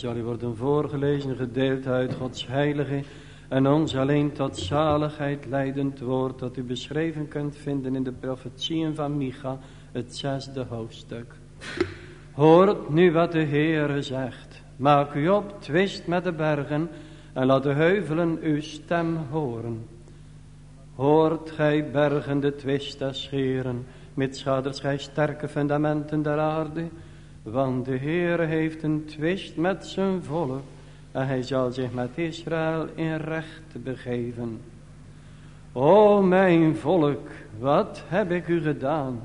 zal u worden voorgelezen, gedeeld uit Gods heilige en ons alleen tot zaligheid leidend woord dat u beschreven kunt vinden in de profetieën van Micha, het zesde hoofdstuk. Hoort nu wat de Heere zegt. Maak u op, twist met de bergen en laat de heuvelen uw stem horen. Hoort gij bergen de twist scheren, schaders gij sterke fundamenten der aarde, want de Heere heeft een twist met zijn volk en hij zal zich met Israël in recht begeven. O mijn volk, wat heb ik u gedaan?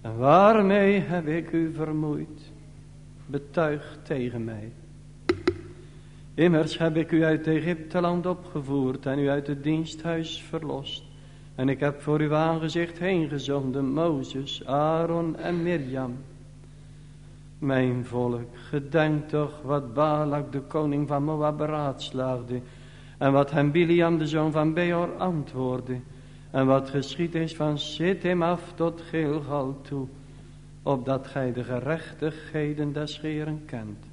En waarmee heb ik u vermoeid? Betuig tegen mij. Immers heb ik u uit Egypteland opgevoerd en u uit het diensthuis verlost. En ik heb voor uw aangezicht heen gezonden Mozes, Aaron en Mirjam. Mijn volk, gedenk toch wat Balak de koning van Moab beraadslaagde. En wat hem Biliam de zoon van Beor antwoordde. En wat geschied is van Sittim af tot Gilgal toe. Opdat gij de gerechtigheden des Heeren kent.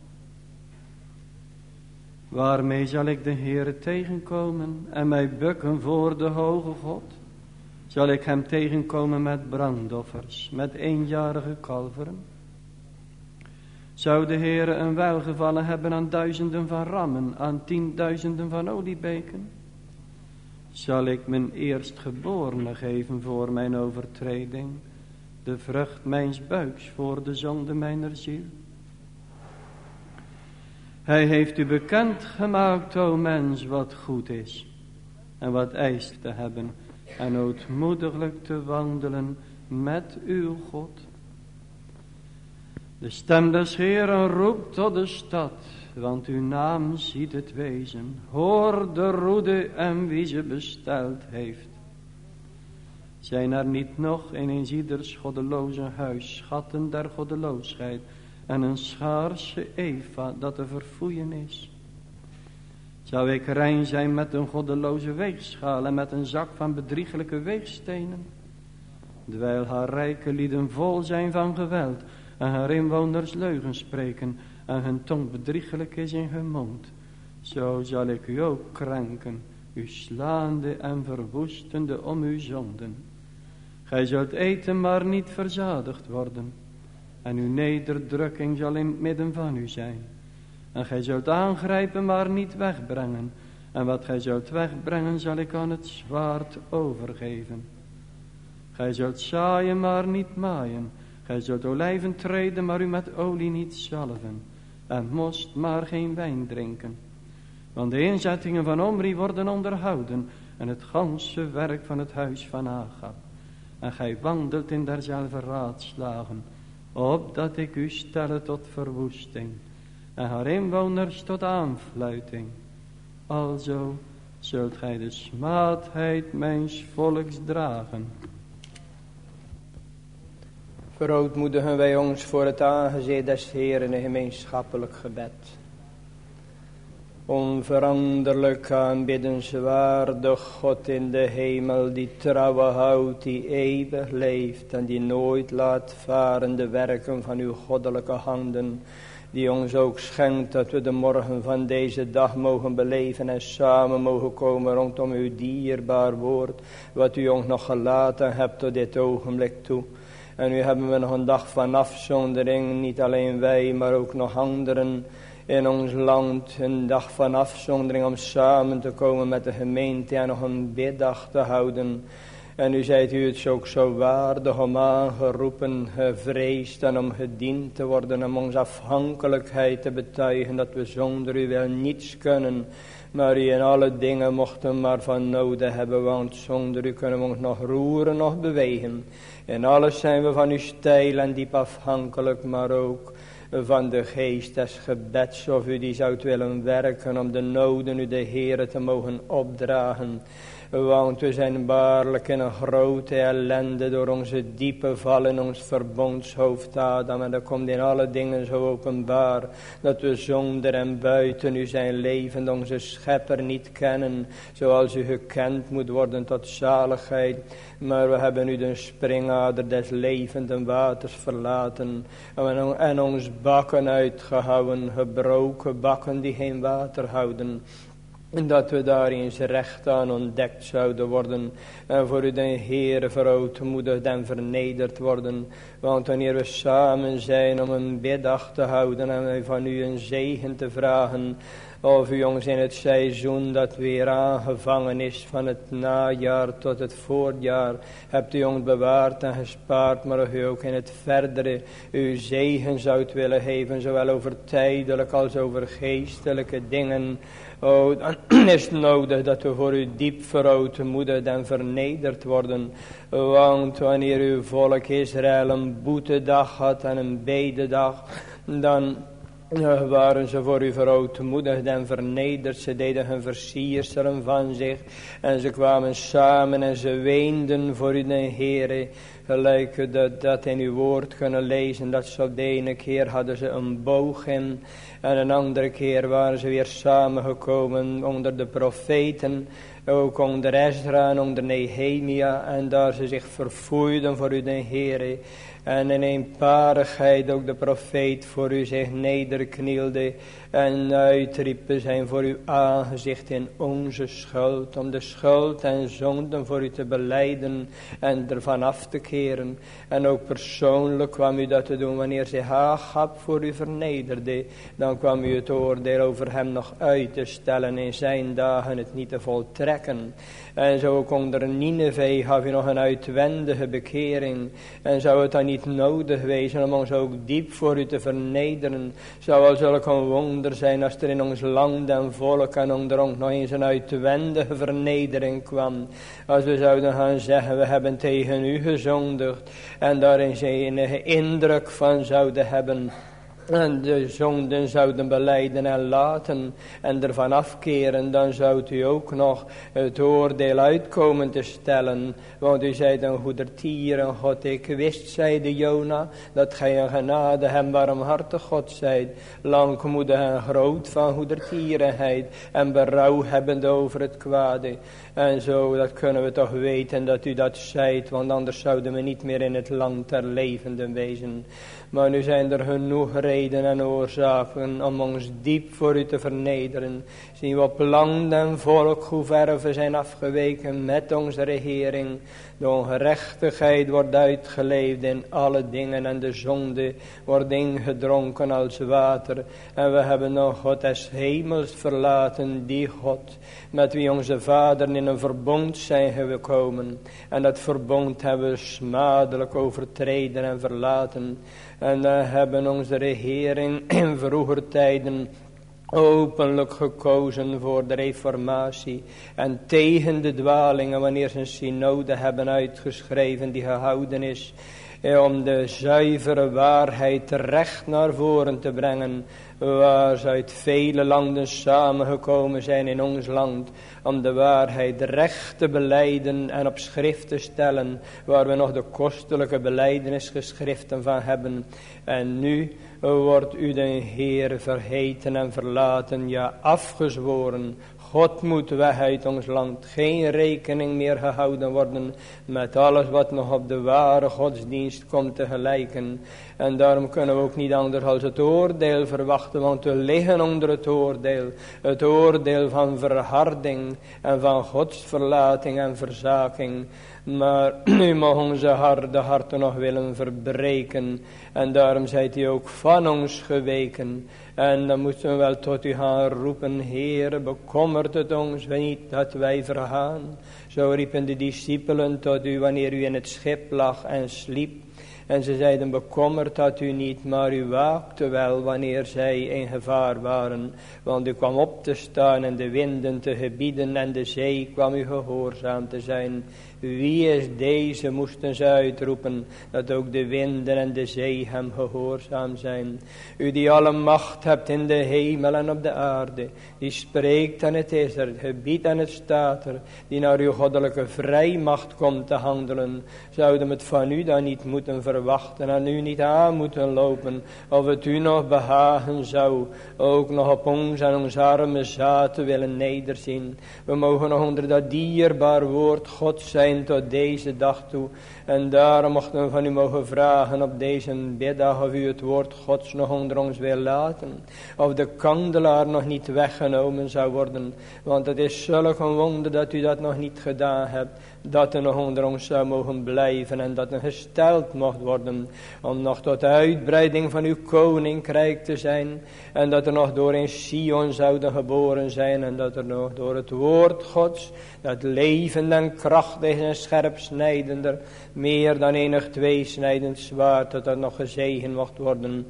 Waarmee zal ik de Heere tegenkomen en mij bukken voor de hoge God? Zal ik hem tegenkomen met brandoffers, met eenjarige kalveren? Zou de Heere een welgevallen hebben aan duizenden van rammen, aan tienduizenden van oliebeken? Zal ik mijn eerstgeborene geven voor mijn overtreding, de vrucht mijns buiks voor de zonde mijner ziel? Hij heeft u bekend gemaakt, o mens, wat goed is en wat eist te hebben en ootmoediglijk te wandelen met uw God. De stem des Heeren roept tot de stad, want uw naam ziet het wezen. Hoor de roede en wie ze besteld heeft. Zijn er niet nog in een ieders goddeloze huis schatten der goddeloosheid en een schaarse Eva dat te verfoeien is? Zou ik rein zijn met een goddeloze weegschaal en met een zak van bedriegelijke weegstenen? Terwijl haar rijke lieden vol zijn van geweld en haar inwoners leugen spreken en hun tong bedriegelijk is in hun mond. Zo zal ik u ook krenken, u slaande en verwoestende om uw zonden. Gij zult eten maar niet verzadigd worden en uw nederdrukking zal in het midden van u zijn. En gij zult aangrijpen maar niet wegbrengen en wat gij zult wegbrengen zal ik aan het zwaard overgeven. Gij zult zaaien maar niet maaien Gij zult olijven treden, maar u met olie niet zalven. En moest maar geen wijn drinken. Want de inzettingen van Omri worden onderhouden. En het ganse werk van het huis van Agab. En gij wandelt in derzelfde raadslagen. Opdat ik u stelle tot verwoesting. En haar inwoners tot aanfluiting. Alzo zult gij de smaadheid mijns volks dragen. Verootmoedigen wij ons voor het aangezicht des Heeren een gemeenschappelijk gebed. Onveranderlijk aanbiddenswaardig God in de hemel die trouwe houdt, die eeuwig leeft en die nooit laat varen de werken van uw goddelijke handen. Die ons ook schenkt dat we de morgen van deze dag mogen beleven en samen mogen komen rondom uw dierbaar woord. Wat u ons nog gelaten hebt tot dit ogenblik toe. En nu hebben we nog een dag van afzondering, niet alleen wij, maar ook nog anderen in ons land. Een dag van afzondering om samen te komen met de gemeente en nog een biddag te houden. En nu zijt u het ook zo waardig om aangeroepen, gevreesd en om gediend te worden. Om onze afhankelijkheid te betuigen dat we zonder u wel niets kunnen. Maar u in alle dingen mochten maar van noden hebben, want zonder u kunnen we ons nog roeren, nog bewegen. In alles zijn we van u stijl en diep afhankelijk, maar ook van de geest des gebeds, of u die zou willen werken om de noden u de Heere te mogen opdragen. Want we zijn waarlijk in een grote ellende door onze diepe val in ons verbondshoofd Adam. En dat komt in alle dingen zo openbaar. Dat we zonder en buiten u zijn levend onze schepper niet kennen. Zoals u gekend moet worden tot zaligheid. Maar we hebben nu de springader des levenden waters verlaten. En ons bakken uitgehouwen, gebroken bakken die geen water houden. Dat we daar eens recht aan ontdekt zouden worden. En voor u den Heere verootmoedigd en vernederd worden. Want wanneer we samen zijn om een biddag te houden en van u een zegen te vragen. Of u jongens in het seizoen dat weer aangevangen is van het najaar tot het voorjaar. Hebt u jongens bewaard en gespaard, maar u ook in het verdere uw zegen zou willen geven. Zowel over tijdelijk als over geestelijke dingen. Oh, dan is het nodig dat we voor u diep verootmoedigd en vernederd worden. Want wanneer uw volk Israël een boetedag had en een bededag, dan waren ze voor u verootmoedigd en vernederd. Ze deden hun versierselen van zich. En ze kwamen samen en ze weenden voor u de Heere. Gelijk dat, dat in uw woord kunnen lezen. Dat ze op de ene keer hadden ze een boog in. En een andere keer waren ze weer samengekomen onder de profeten. Ook onder Ezra en onder Nehemia. En daar ze zich verfoeiden voor de Heere. En in eenparigheid ook de profeet voor u zich nederknielde en uitriepen zijn voor uw aangezicht in onze schuld. Om de schuld en zonden voor u te beleiden en ervan af te keren. En ook persoonlijk kwam u dat te doen wanneer zij Haagap voor u vernederde. Dan kwam u het oordeel over hem nog uit te stellen in zijn dagen het niet te voltrekken. En zo ook onder Nineveh gaf u nog een uitwendige bekering. En zou het dan niet nodig wezen om ons ook diep voor u te vernederen. Zou al zulke wonder zijn als er in ons land en volk en onder ons nog eens een uitwendige vernedering kwam. Als we zouden gaan zeggen, we hebben tegen u gezondigd en daar eens enige indruk van zouden hebben en de zonden zouden beleiden en laten en ervan afkeren, dan zou u ook nog het oordeel uitkomen te stellen. Want u zei dan goedertieren, God, ik wist, zeide Jona, dat gij een genade hem barmhartig God zijt, langmoedig en groot van goedertierenheid en berouw hebbende over het kwade. En zo, dat kunnen we toch weten dat u dat zijt, want anders zouden we niet meer in het land ter levenden wezen. Maar nu zijn er genoeg redenen en oorzaken om ons diep voor u te vernederen. Zien we op land en volk hoe ver zijn afgeweken met onze regering. De ongerechtigheid wordt uitgeleefd in alle dingen en de zonde wordt ingedronken als water. En we hebben nog God des hemels verlaten, die God met wie onze vaderen in een verbond zijn gekomen. En dat verbond hebben we smadelijk overtreden en verlaten. En we hebben onze regering in vroeger tijden openlijk gekozen voor de reformatie en tegen de dwalingen wanneer ze een synode hebben uitgeschreven die gehouden is om de zuivere waarheid recht naar voren te brengen waar ze uit vele landen samengekomen zijn in ons land om de waarheid recht te beleiden en op schrift te stellen waar we nog de kostelijke beleidenisgeschriften van hebben. En nu wordt u de Heer vergeten en verlaten, ja afgezworen. God moet weg uit ons land. Geen rekening meer gehouden worden met alles wat nog op de ware godsdienst komt te gelijken. En daarom kunnen we ook niet anders als het oordeel verwachten, want we liggen onder het oordeel. Het oordeel van verharding en van godsverlating en verzaking. Maar nu mag onze harde harten nog willen verbreken. En daarom zijt u ook van ons geweken. En dan moeten we wel tot u gaan roepen. Heer, bekommert het ons niet dat wij vergaan. Zo riepen de discipelen tot u wanneer u in het schip lag en sliep. En ze zeiden, bekommerd had u niet, maar u waakte wel wanneer zij in gevaar waren. Want u kwam op te staan en de winden te gebieden en de zee kwam u gehoorzaam te zijn. Wie is deze, moesten ze uitroepen, dat ook de winden en de zee hem gehoorzaam zijn. U die alle macht hebt in de hemel en op de aarde, die spreekt en het is er, het gebied en het staat er, die naar uw goddelijke vrijmacht komt te handelen, zouden het van u dan niet moeten verwachten verwachten en u niet aan moeten lopen. Of het u nog behagen zou. Ook nog op ons en ons arme zaten willen nederzien. We mogen nog onder dat dierbaar woord God zijn tot deze dag toe. En daarom mochten we van u mogen vragen op deze biddag of u het woord Gods nog onder ons wil laten. Of de kandelaar nog niet weggenomen zou worden. Want het is zulk een wonder dat u dat nog niet gedaan hebt dat er nog onder ons zou mogen blijven en dat er gesteld mocht worden om nog tot de uitbreiding van uw koninkrijk te zijn en dat er nog door in Sion zouden geboren zijn en dat er nog door het woord Gods dat levend en krachtig en scherp snijdender meer dan enig tweesnijdend zwaard dat er nog gezegen mocht worden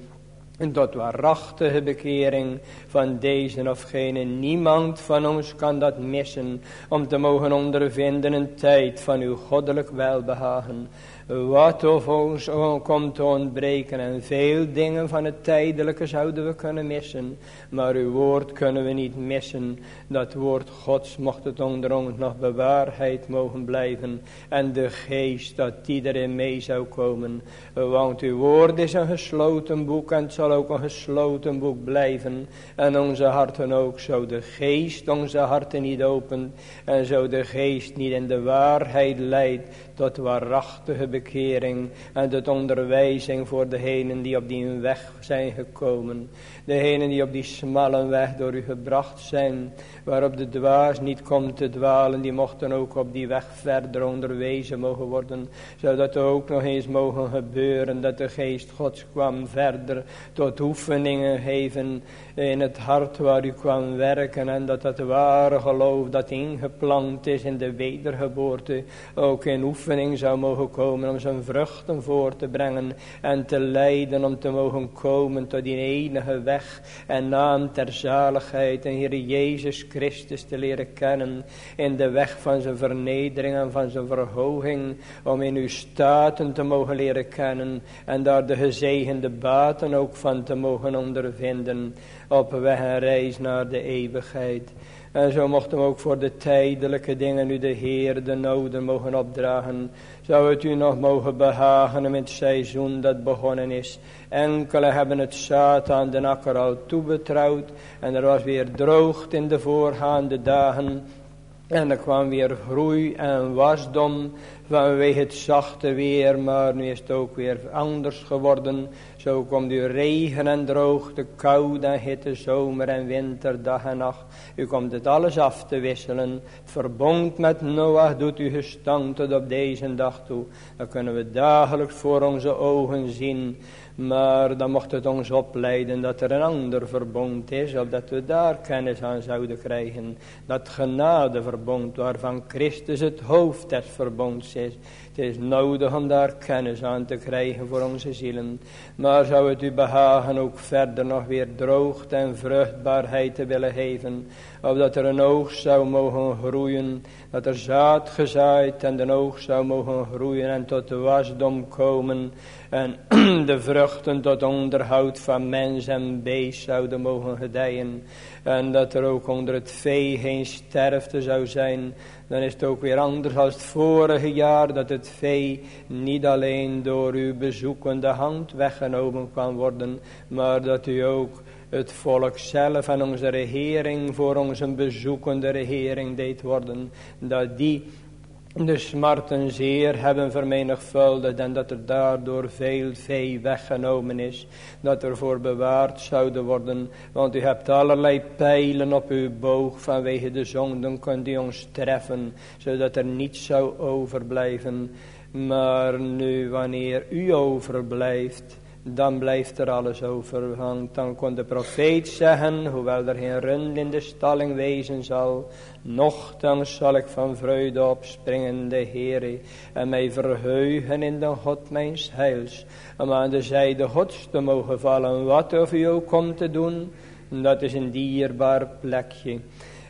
en tot waarachtige bekering van deze of gene. Niemand van ons kan dat missen. Om te mogen ondervinden een tijd van uw goddelijk welbehagen wat of ons komt te ontbreken en veel dingen van het tijdelijke zouden we kunnen missen. Maar uw woord kunnen we niet missen. Dat woord Gods mocht het onder ons nog bewaarheid mogen blijven. En de geest dat die erin mee zou komen. Want uw woord is een gesloten boek en het zal ook een gesloten boek blijven. En onze harten ook. Zo de geest onze harten niet opent. En zo de geest niet in de waarheid leidt tot waarachtige bekering en tot onderwijzing voor degenen die op die weg zijn gekomen. Degenen die op die smalle weg door u gebracht zijn, waarop de dwaas niet komt te dwalen, die mochten ook op die weg verder onderwezen mogen worden. Zou dat ook nog eens mogen gebeuren, dat de geest gods kwam verder tot oefeningen geven in het hart waar u kwam werken en dat het ware geloof dat ingeplant is in de wedergeboorte ook in oefening zou mogen komen om zijn vruchten voor te brengen en te leiden om te mogen komen tot die enige weg en naam ter zaligheid en Heer Jezus Christus te leren kennen in de weg van zijn vernedering en van zijn verhoging om in uw staten te mogen leren kennen en daar de gezegende baten ook van te mogen ondervinden op weg en reis naar de eeuwigheid. En zo mochten we ook voor de tijdelijke dingen nu de Heer de noden mogen opdragen. Zou het u nog mogen behagen in het seizoen dat begonnen is. Enkele hebben het zaad aan de akker al toebetrouwd. En er was weer droogte in de voorgaande dagen. En er kwam weer groei en wasdom vanwege het zachte weer, maar nu is het ook weer anders geworden. Zo komt u regen en droogte, koude en hitte, zomer en winter, dag en nacht. U komt het alles af te wisselen. Verbond met Noach doet u gestand tot op deze dag toe. Dan kunnen we dagelijks voor onze ogen zien maar dan mocht het ons opleiden dat er een ander verbond is, opdat we daar kennis aan zouden krijgen. Dat genadeverbond waarvan Christus het hoofd des verbonds is. Het is nodig om daar kennis aan te krijgen voor onze zielen. Maar zou het u behagen ook verder nog weer droogte en vruchtbaarheid te willen geven. Opdat er een oogst zou mogen groeien. Dat er zaad gezaaid en de oogst zou mogen groeien en tot de wasdom komen. En de vruchten tot onderhoud van mens en beest zouden mogen gedijen. En dat er ook onder het vee geen sterfte zou zijn. Dan is het ook weer anders als het vorige jaar. Dat het vee niet alleen door uw bezoekende hand weggenomen kan worden. Maar dat u ook het volk zelf en onze regering voor onze bezoekende regering deed worden. Dat die de smarten zeer hebben vermenigvuldigd en dat er daardoor veel vee weggenomen is, dat er voor bewaard zouden worden, want u hebt allerlei pijlen op uw boog vanwege de zonden kunt u ons treffen, zodat er niets zou overblijven, maar nu wanneer u overblijft, dan blijft er alles over. Want dan kon de profeet zeggen, hoewel er geen rund in de stalling wezen zal, nochtans zal ik van vreugde opspringen, de Heere, en mij verheugen in de God mijns heils, om aan de zijde Gods te mogen vallen, wat of u ook komt te doen, dat is een dierbaar plekje.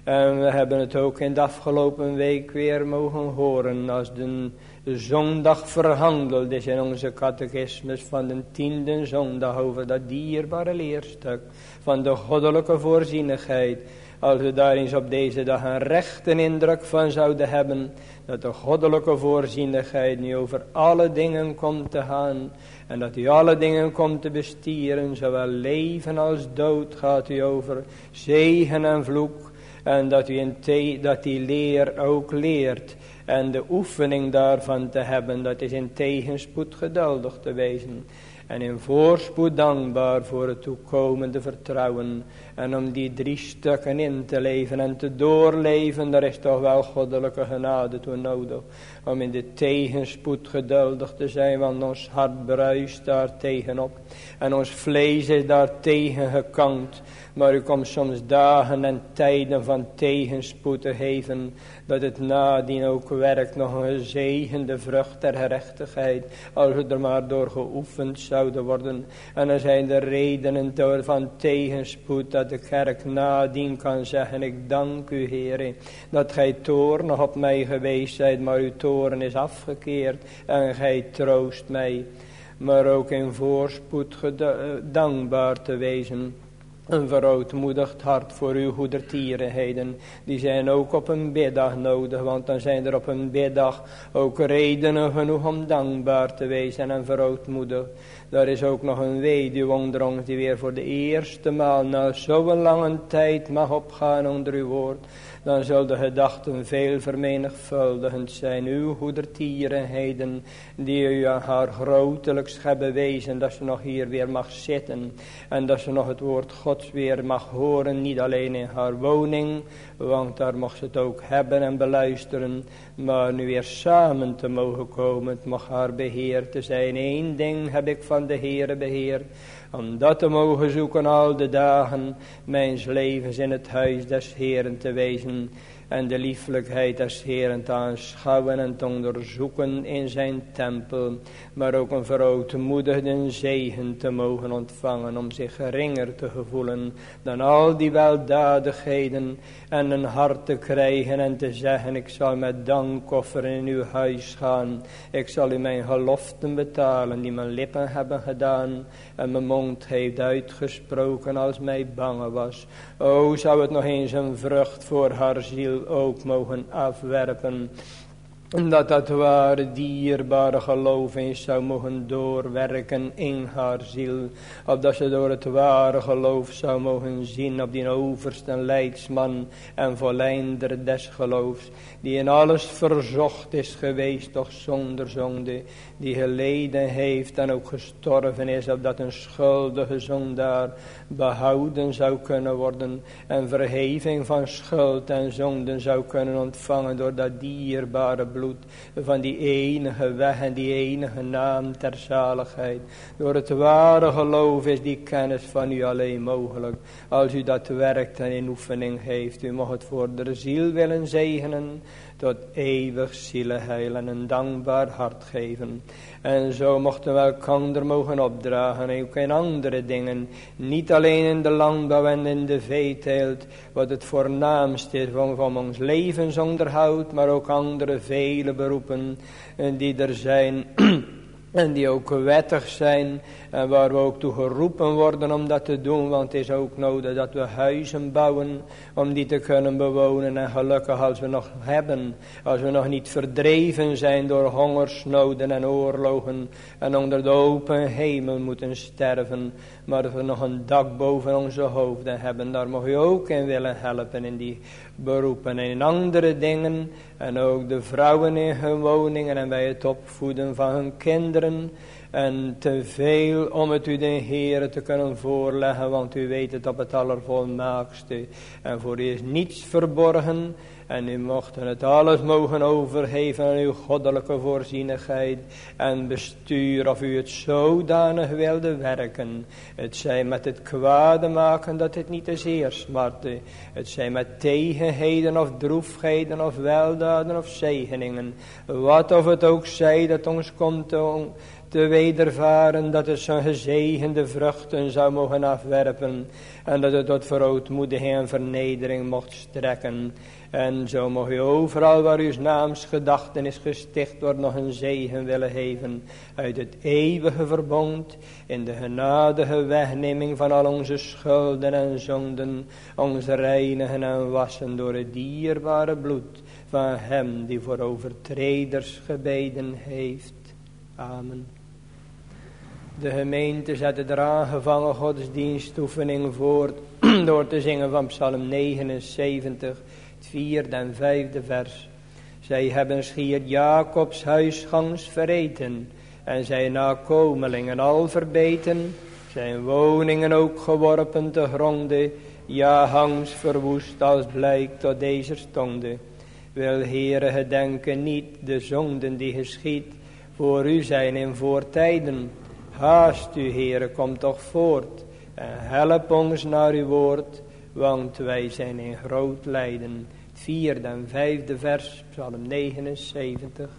En we hebben het ook in de afgelopen week weer mogen horen, als de zondag verhandeld in onze catechismus van de tiende zondag over dat dierbare leerstuk van de goddelijke voorzienigheid. als we daar eens op deze dag een rechte indruk van zouden hebben, dat de goddelijke voorzienigheid nu over alle dingen komt te gaan, en dat u alle dingen komt te bestieren, zowel leven als dood gaat u over, zegen en vloek, en dat u in dat die leer ook leert, en de oefening daarvan te hebben, dat is in tegenspoed geduldig te wezen. En in voorspoed dankbaar voor het toekomende vertrouwen. En om die drie stukken in te leven en te doorleven, daar is toch wel goddelijke genade toe nodig. Om in de tegenspoed geduldig te zijn, want ons hart bruist daar tegenop. En ons vlees is daar tegen gekant. Maar u komt soms dagen en tijden van tegenspoed te geven. Dat het nadien ook werkt nog een gezegende vrucht der gerechtigheid. Als we er maar door geoefend zouden worden. En er zijn de redenen van tegenspoed. Dat de kerk nadien kan zeggen. Ik dank u Heer. Dat gij toornig op mij geweest zijt. Maar uw toren is afgekeerd. En gij troost mij. Maar ook in voorspoed dankbaar te wezen een verootmoedigd hart voor uw goedertierenheden. Die zijn ook op een biddag nodig. Want dan zijn er op een biddag ook redenen genoeg om dankbaar te wezen en verootmoedigd. Daar is ook nog een weduwe die weer voor de eerste maal na zo'n lange tijd mag opgaan onder uw woord dan zal de gedachten veel vermenigvuldigend zijn. Uw goedertierenheden die u aan haar grotelijks hebben bewezen dat ze nog hier weer mag zitten. En dat ze nog het woord Gods weer mag horen, niet alleen in haar woning, want daar mocht ze het ook hebben en beluisteren. Maar nu weer samen te mogen komen, het mag haar beheer te zijn. Eén ding heb ik van de Heere beheerd om dat te mogen zoeken al de dagen mijns levens in het huis des Heeren te wezen en de lieflijkheid des Heeren te aanschouwen en te onderzoeken in zijn tempel, maar ook een verootmoedigde zegen te mogen ontvangen om zich geringer te gevoelen dan al die weldadigheden en een hart te krijgen en te zeggen ik zal met dankoffer in uw huis gaan, ik zal u mijn geloften betalen die mijn lippen hebben gedaan en mijn mond heeft uitgesproken als mij bange was. O, zou het nog eens een vrucht voor haar ziel ook mogen afwerpen dat dat ware dierbare geloof zou mogen doorwerken in haar ziel. Opdat ze door het ware geloof zou mogen zien op die overste leidsman en volleinder des geloofs. Die in alles verzocht is geweest, toch zonder zonde. Die geleden heeft en ook gestorven is, opdat een schuldige zondaar behouden zou kunnen worden. En verheving van schuld en zonden zou kunnen ontvangen door dat dierbare bloed van die enige weg en die enige naam ter zaligheid. Door het ware geloof is die kennis van u alleen mogelijk. Als u dat werkt en in oefening heeft, u mag het voor de ziel willen zegenen tot eeuwig zielenheil en een dankbaar hart geven. En zo mochten we elkander mogen opdragen, ook in andere dingen. Niet alleen in de landbouw en in de veeteelt, wat het voornaamste is van, van ons levensonderhoud, maar ook andere vele beroepen die er zijn. En die ook wettig zijn en waar we ook toe geroepen worden om dat te doen. Want het is ook nodig dat we huizen bouwen om die te kunnen bewonen. En gelukkig als we nog hebben. Als we nog niet verdreven zijn door hongersnoden en oorlogen. En onder de open hemel moeten sterven. Maar dat we nog een dak boven onze hoofden hebben. Daar mag u ook in willen helpen in die beroepen. En in andere dingen. En ook de vrouwen in hun woningen en bij het opvoeden van hun kinderen. En te veel om het u de Heer te kunnen voorleggen, want u weet het op het allervolmaakste. En voor u is niets verborgen. En u mocht het alles mogen overgeven aan uw goddelijke voorzienigheid en bestuur of u het zodanig wilde werken. Het zij met het kwade maken dat het niet te zeer smarte. Het zij met tegenheden of droefheden of weldaden of zegeningen. Wat of het ook zij dat ons komt te wedervaren dat het zijn gezegende vruchten zou mogen afwerpen en dat het tot verootmoediging en vernedering mocht strekken. En zo mag u overal waar uw naams gedachten is gesticht wordt nog een zegen willen geven uit het eeuwige verbond in de genadige wegneming van al onze schulden en zonden, ons reinigen en wassen door het dierbare bloed van hem die voor overtreders gebeden heeft. Amen. De gemeente zette de aangevangen godsdienstoefening voort door te zingen van Psalm 79, het vierde en vijfde vers. Zij hebben schier Jacobs huisgangs vereten en zijn nakomelingen al verbeten, zijn woningen ook geworpen te gronde, ja hangs verwoest als blijkt tot deze stonde. Wil Heere gedenken niet de zonden die geschiet voor u zijn in voortijden. Haast u Heere, kom toch voort en help ons naar uw woord, want wij zijn in groot lijden. Het vierde en vijfde vers, Psalm 79.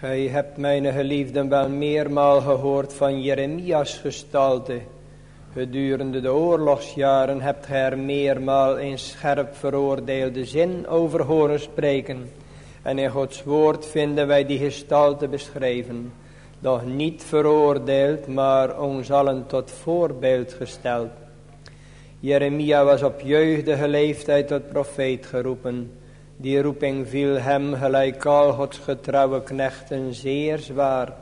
Gij hebt mijn geliefden wel meermaal gehoord van Jeremias gestalte. Gedurende de oorlogsjaren hebt gij er meermaal in scherp veroordeelde zin over horen spreken. En in Gods woord vinden wij die gestalte beschreven. Doch niet veroordeeld, maar ons allen tot voorbeeld gesteld. Jeremia was op jeugdige leeftijd tot profeet geroepen. Die roeping viel hem gelijk al Gods getrouwe knechten zeer zwaar.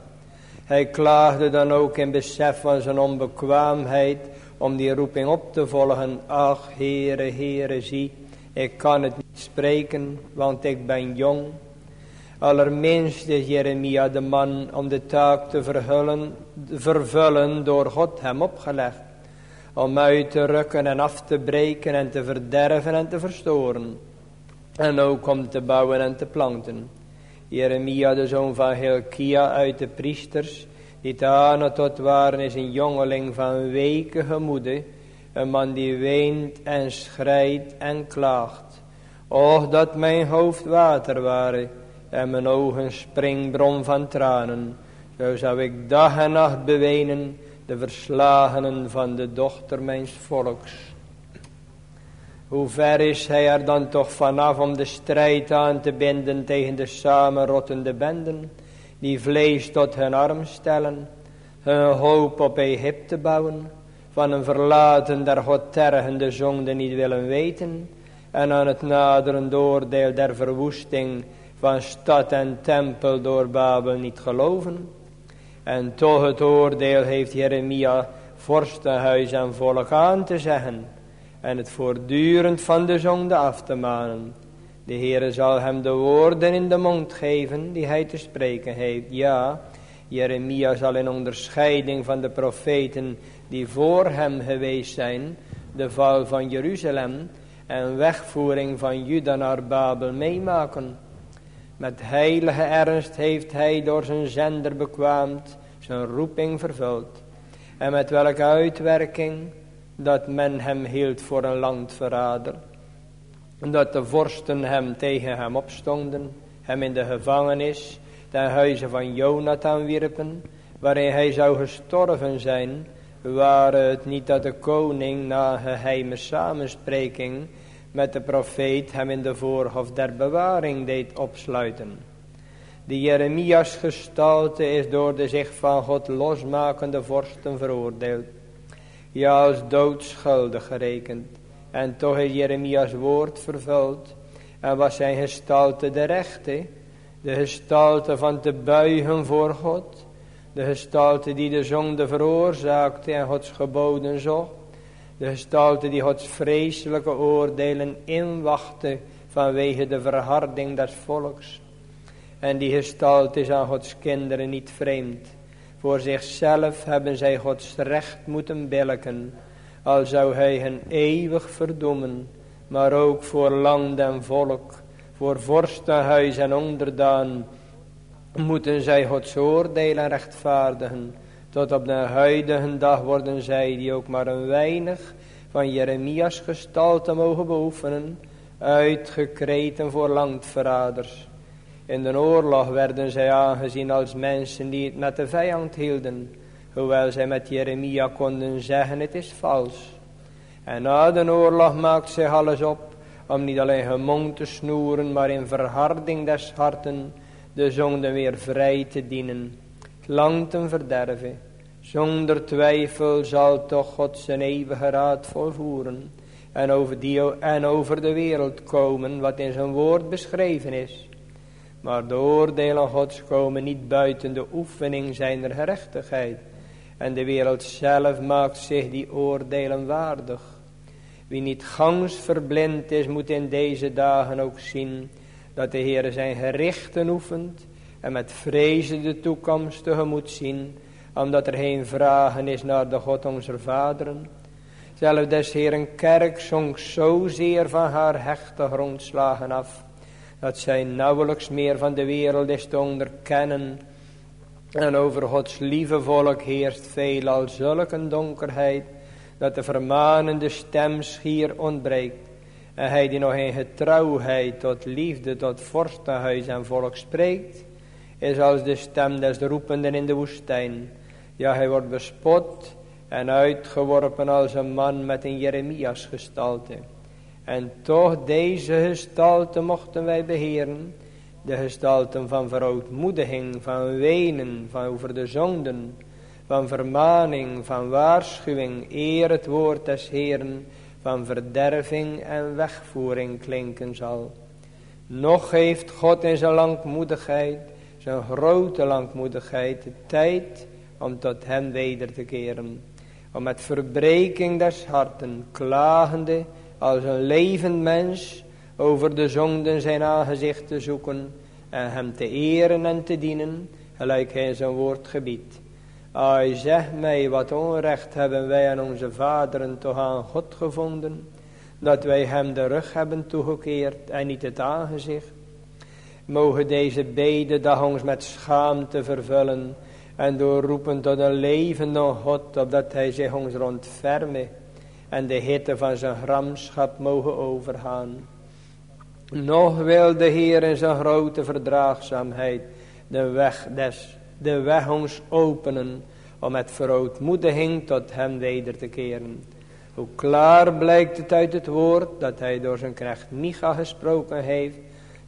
Hij klaagde dan ook in besef van zijn onbekwaamheid om die roeping op te volgen. Ach, Heere, Heere, zie, ik kan het niet spreken, want ik ben jong. Allerminst is Jeremia de man om de taak te vervullen door God hem opgelegd. Om uit te rukken en af te breken en te verderven en te verstoren. En ook om te bouwen en te planten. Jeremia, de zoon van Hilkia uit de priesters, die te tot waren, is een jongeling van weken gemoede, een man die weent en schrijdt en klaagt. Och, dat mijn hoofd water ware en mijn ogen springbron van tranen, zo zou ik dag en nacht bewenen de verslagenen van de dochter mijns volks. Hoe ver is hij er dan toch vanaf om de strijd aan te binden tegen de samenrottende benden, die vlees tot hun arm stellen, hun hoop op Egypte bouwen, van een verlaten der God tergende zonde niet willen weten, en aan het naderend oordeel der verwoesting van stad en tempel door Babel niet geloven. En toch het oordeel heeft Jeremia vorstenhuis en volk aan te zeggen en het voortdurend van de zonde af te manen. De Heere zal hem de woorden in de mond geven die hij te spreken heeft. Ja, Jeremia zal in onderscheiding van de profeten die voor hem geweest zijn, de val van Jeruzalem en wegvoering van Juda naar Babel meemaken. Met heilige ernst heeft hij door zijn zender bekwaamd zijn roeping vervuld. En met welke uitwerking dat men hem hield voor een landverrader. Dat de vorsten hem tegen hem opstonden, hem in de gevangenis ten huize van Jonathan wierpen, waarin hij zou gestorven zijn, waren het niet dat de koning na geheime samenspreking met de profeet hem in de voorhof der bewaring deed opsluiten. De Jeremias gestalte is door de zich van God losmakende vorsten veroordeeld ja als doodschuldig gerekend. En toch is Jeremias woord vervuld. En was zijn gestalte de rechte. De gestalte van te buigen voor God. De gestalte die de zonde veroorzaakte en Gods geboden zocht. De gestalte die Gods vreselijke oordelen inwachtte vanwege de verharding des volks. En die gestalte is aan Gods kinderen niet vreemd. Voor zichzelf hebben zij Gods recht moeten billiken, al zou hij hen eeuwig verdoemen, maar ook voor land en volk, voor vorstenhuis en onderdaan, moeten zij Gods oordelen rechtvaardigen. Tot op de huidige dag worden zij die ook maar een weinig van Jeremias gestalte mogen beoefenen, uitgekreten voor landverraders. In de oorlog werden zij aangezien als mensen die het met de vijand hielden. Hoewel zij met Jeremia konden zeggen het is vals. En na de oorlog maakt zich alles op om niet alleen hun te snoeren, maar in verharding des harten de zonde weer vrij te dienen. Klanten verderven. Zonder twijfel zal toch God zijn eeuwige raad volvoeren. En over, die, en over de wereld komen wat in zijn woord beschreven is. Maar de oordelen gods komen niet buiten de oefening zijner gerechtigheid. En de wereld zelf maakt zich die oordelen waardig. Wie niet gans verblind is, moet in deze dagen ook zien dat de Heer zijn gerichten oefent en met vrezen de toekomst tegemoet zien, omdat er geen vragen is naar de God onze vaderen. Zelf des Heeren kerk zonk zozeer van haar hechte grondslagen af, dat zij nauwelijks meer van de wereld is te onderkennen. En over Gods lieve volk heerst veelal zulke donkerheid, dat de vermanende stem schier ontbreekt. En hij die nog in getrouwheid tot liefde, tot vorstenhuis en volk spreekt, is als de stem des roependen in de woestijn. Ja, hij wordt bespot en uitgeworpen als een man met een Jeremias gestalte. En toch deze gestalte mochten wij beheren. De gestalten van verootmoediging, van wenen, van over de zonden, van vermaning, van waarschuwing, eer het woord des Heeren, van verderving en wegvoering klinken zal. Nog heeft God in zijn langmoedigheid, zijn grote langmoedigheid, de tijd om tot hem weder te keren. Om met verbreking des harten, klagende als een levend mens, over de zonden zijn aangezicht te zoeken en hem te eren en te dienen, gelijk hij zijn woord gebiedt. Ai, zeg mij, wat onrecht hebben wij aan onze vaderen toch aan God gevonden, dat wij hem de rug hebben toegekeerd en niet het aangezicht. Mogen deze bede dag ons met schaamte vervullen en doorroepen tot een levende God, opdat hij zich ons rondferme en de hitte van zijn gramschap mogen overgaan. Nog wil de Heer in zijn grote verdraagzaamheid de weg des, de weg ons openen om met verootmoediging tot hem weder te keren. Hoe klaar blijkt het uit het woord dat hij door zijn knecht Micha gesproken heeft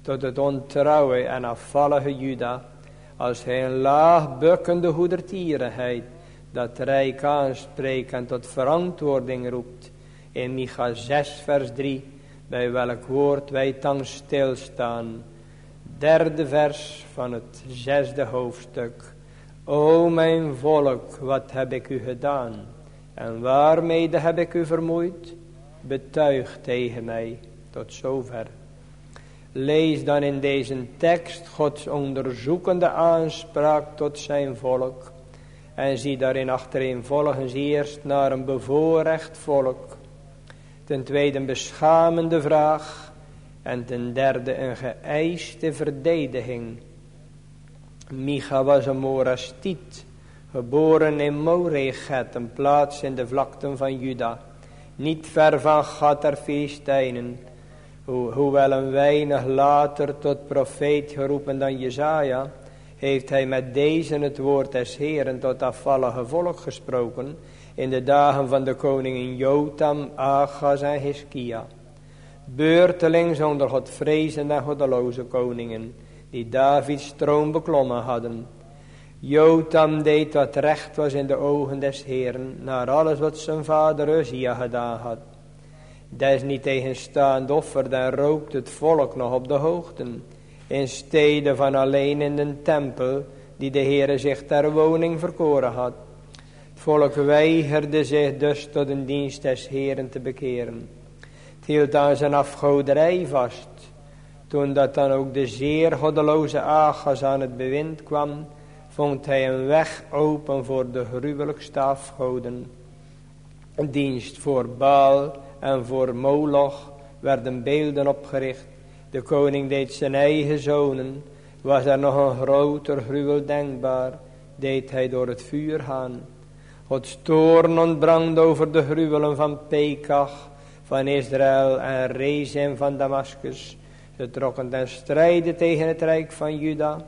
tot het ontrouwe en afvallige Juda, als hij een laag bukkende hoedertierenheid dat rijk aanspreekt en tot verantwoording roept. In Micha 6 vers 3, bij welk woord wij thans stilstaan. Derde vers van het zesde hoofdstuk. O mijn volk, wat heb ik u gedaan? En waarmede heb ik u vermoeid? Betuig tegen mij tot zover. Lees dan in deze tekst Gods onderzoekende aanspraak tot zijn volk. En zie daarin achtereenvolgens eerst naar een bevoorrecht volk. Ten tweede een beschamende vraag. En ten derde een geëiste verdediging. Micha was een Morastiet, geboren in Morechet, een plaats in de vlakten van Juda, niet ver van Gat feestijnen, hoewel een weinig later tot profeet geroepen dan Jezaja, heeft hij met deze het woord des Heeren tot afvallige volk gesproken, in de dagen van de koningen Jotam, Achaz en Hiskia. Beurtelings onder God vrezende en goddeloze koningen, die Davids troon beklommen hadden. Jotam deed wat recht was in de ogen des Heeren, naar alles wat zijn vader Uzia gedaan had. Des niet tegenstaand offerde en rookt het volk nog op de hoogte, in steden van alleen in de tempel, die de Heere zich ter woning verkoren had. Het volk weigerde zich dus tot een dienst des Heeren te bekeren. Het hield aan zijn afgoderij vast, toen dat dan ook de zeer goddeloze Agas aan het bewind kwam, vond hij een weg open voor de gruwelijkste afgoden. Een dienst voor Baal en voor Moloch werden beelden opgericht. De koning deed zijn eigen zonen. Was er nog een groter gruwel denkbaar, deed hij door het vuur gaan. Gods toorn ontbrandde over de gruwelen van Pekach, van Israël en Rezin van Damascus. Ze trokken ten strijde tegen het rijk van Juda.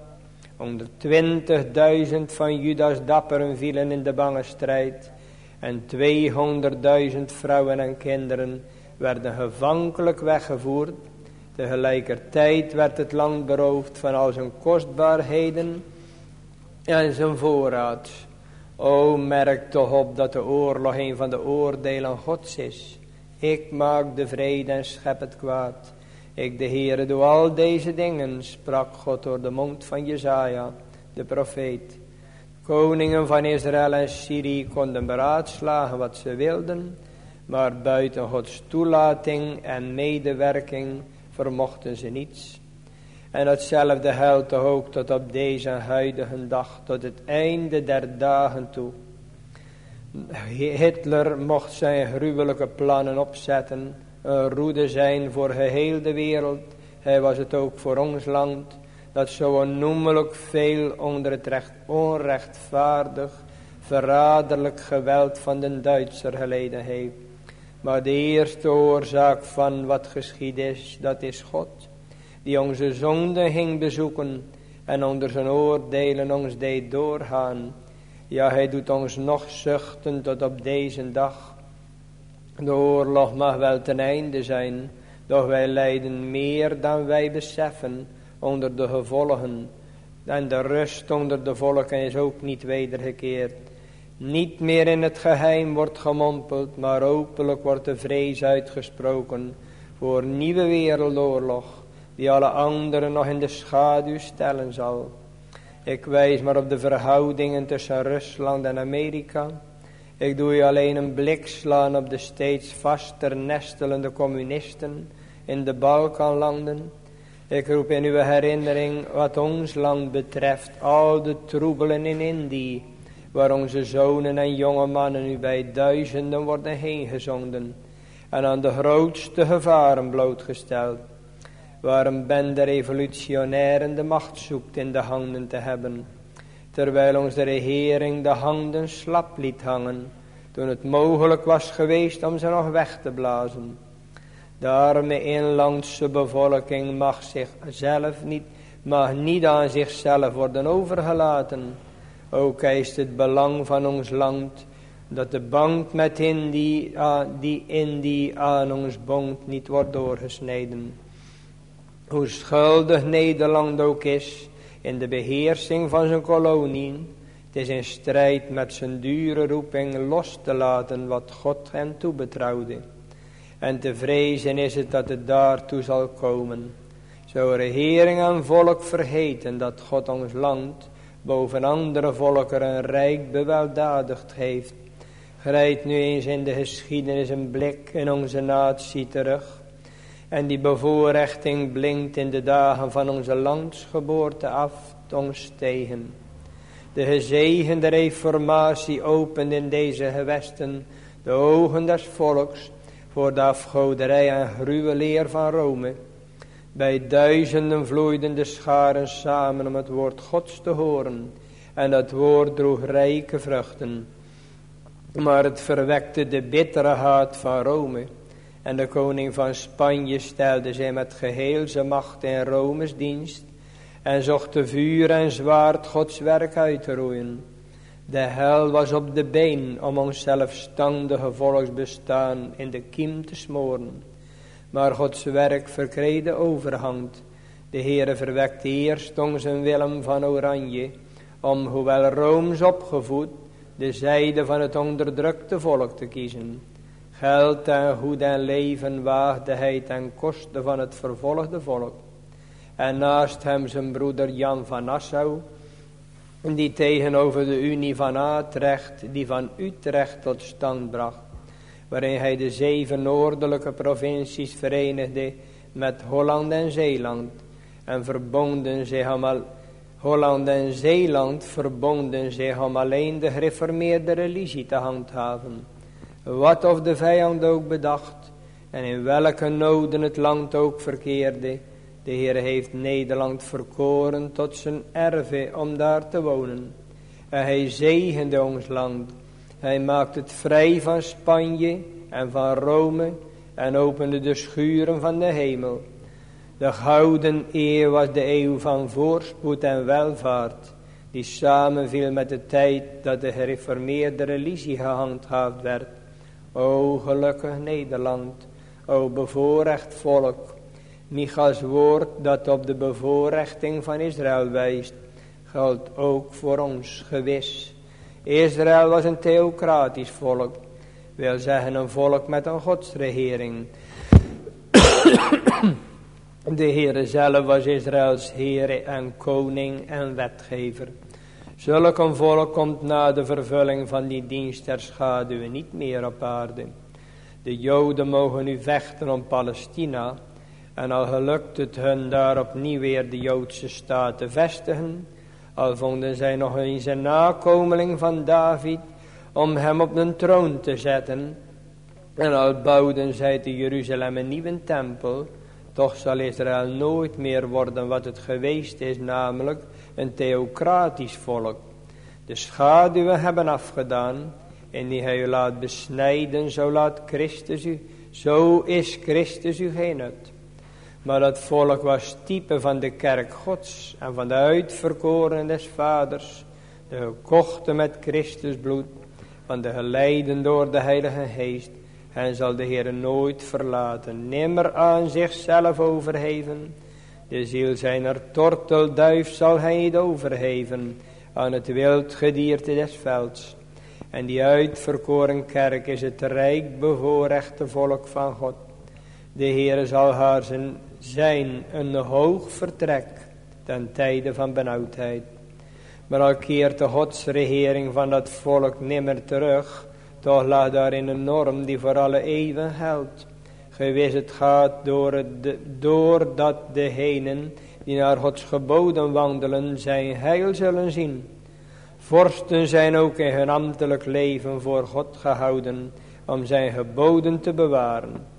Onder twintigduizend van Judas dapperen vielen in de bange strijd. En tweehonderdduizend vrouwen en kinderen werden gevankelijk weggevoerd. Tegelijkertijd werd het land beroofd van al zijn kostbaarheden en zijn voorraad. O merk toch op dat de oorlog een van de oordelen gods is. Ik maak de vrede en schep het kwaad. Ik de Heere doe al deze dingen, sprak God door de mond van Jezaja, de profeet. Koningen van Israël en Syrië konden beraadslagen wat ze wilden, maar buiten Gods toelating en medewerking vermochten ze niets. En hetzelfde geldt toch ook tot op deze huidige dag, tot het einde der dagen toe. Hitler mocht zijn gruwelijke plannen opzetten, een roede zijn voor geheel de wereld. Hij was het ook voor ons land, dat zo onnoemelijk veel onder het recht onrechtvaardig, verraderlijk geweld van de Duitser geleden heeft. Maar de eerste oorzaak van wat geschied is, dat is God, die onze zonden ging bezoeken en onder zijn oordelen ons deed doorgaan. Ja, hij doet ons nog zuchten tot op deze dag. De oorlog mag wel ten einde zijn, doch wij lijden meer dan wij beseffen onder de gevolgen. En de rust onder de volken is ook niet wedergekeerd. Niet meer in het geheim wordt gemompeld, maar openlijk wordt de vrees uitgesproken voor nieuwe wereldoorlog, die alle anderen nog in de schaduw stellen zal. Ik wijs maar op de verhoudingen tussen Rusland en Amerika. Ik doe je alleen een blik slaan op de steeds vaster nestelende communisten in de Balkanlanden. Ik roep in uw herinnering wat ons land betreft al de troebelen in Indië, waar onze zonen en jonge mannen nu bij duizenden worden heengezonden en aan de grootste gevaren blootgesteld, waar een bende revolutionairen de macht zoekt in de handen te hebben, terwijl ons de regering de handen slap liet hangen, toen het mogelijk was geweest om ze nog weg te blazen. De arme inlandse bevolking mag zichzelf niet, mag niet aan zichzelf worden overgelaten. Ook eist het belang van ons land dat de band met in die, die in die aan ons bond niet wordt doorgesneden. Hoe schuldig Nederland ook is in de beheersing van zijn kolonieën, het is in strijd met zijn dure roeping los te laten wat God hem toebetrouwde. En te vrezen is het dat het daartoe zal komen. Zo regering en volk vergeten dat God ons land boven andere volkeren rijk beweldadigd heeft. Grijpt nu eens in de geschiedenis een blik in onze natie terug. En die bevoorrechting blinkt in de dagen van onze landsgeboorte af ons tegen. De gezegende reformatie opent in deze gewesten de ogen des volks voor de afgoderij en gruweleer van Rome. Bij duizenden vloeiden de scharen samen om het woord Gods te horen. En dat woord droeg rijke vruchten. Maar het verwekte de bittere haat van Rome. En de koning van Spanje stelde zich met geheel zijn macht in Romes dienst. En zocht de vuur en zwaard Gods werk uit te roeien. De hel was op de been om ons zelfstandige volksbestaan in de kiem te smoren. Maar Gods werk verkreeg de overhand. De Heere verwekte eerst een Willem van Oranje, om hoewel Rooms opgevoed, de zijde van het onderdrukte volk te kiezen. Geld en goed en leven waagde hij ten koste van het vervolgde volk. En naast hem zijn broeder Jan van Nassau, die tegenover de Unie van Atrecht, die van Utrecht tot stand bracht, waarin hij de zeven noordelijke provincies verenigde met Holland en Zeeland, en verbonden zich allemaal, Holland en Zeeland verbonden zich om alleen de gereformeerde religie te handhaven. Wat of de vijand ook bedacht, en in welke noden het land ook verkeerde, de Heer heeft Nederland verkoren tot zijn erve om daar te wonen. En hij zegende ons land. Hij maakte het vrij van Spanje en van Rome en opende de schuren van de hemel. De gouden eeuw was de eeuw van voorspoed en welvaart, die samenviel met de tijd dat de gereformeerde religie gehandhaafd werd. O gelukkig Nederland, o bevoorrecht volk, Micha's woord dat op de bevoorrechting van Israël wijst, geldt ook voor ons gewis. Israël was een theocratisch volk, wil zeggen een volk met een godsregering. De Heere zelf was Israëls Heere en koning en wetgever. Zulk een volk komt na de vervulling van die dienst der schaduwen niet meer op aarde. De Joden mogen nu vechten om Palestina en al gelukt het hun daar opnieuw weer de Joodse staat te vestigen, al vonden zij nog eens een nakomeling van David om hem op de troon te zetten, en al bouwden zij te Jeruzalem een nieuwe tempel, toch zal Israël nooit meer worden wat het geweest is, namelijk een theocratisch volk. De schaduwen hebben afgedaan, en die hij u laat besnijden, zo laat Christus u, zo is Christus u geen. Maar dat volk was type van de kerk gods en van de uitverkoren des vaders. De gekochte met Christus bloed, van de geleiden door de heilige geest. En zal de Heer nooit verlaten, nimmer aan zichzelf overheven. De ziel zijner tortelduif zal hij niet overheven aan het wild gedierte des velds. En die uitverkoren kerk is het rijk bevoorrechte volk van God. De Heere zal haar zijn, zijn een hoog vertrek ten tijde van benauwdheid. Maar al keert de godsregering van dat volk nimmer terug, toch laat daarin een norm die voor alle eeuwen geldt. Gewis het gaat door, het, doordat degenen die naar Gods geboden wandelen zijn heil zullen zien. Vorsten zijn ook in hun ambtelijk leven voor God gehouden om zijn geboden te bewaren.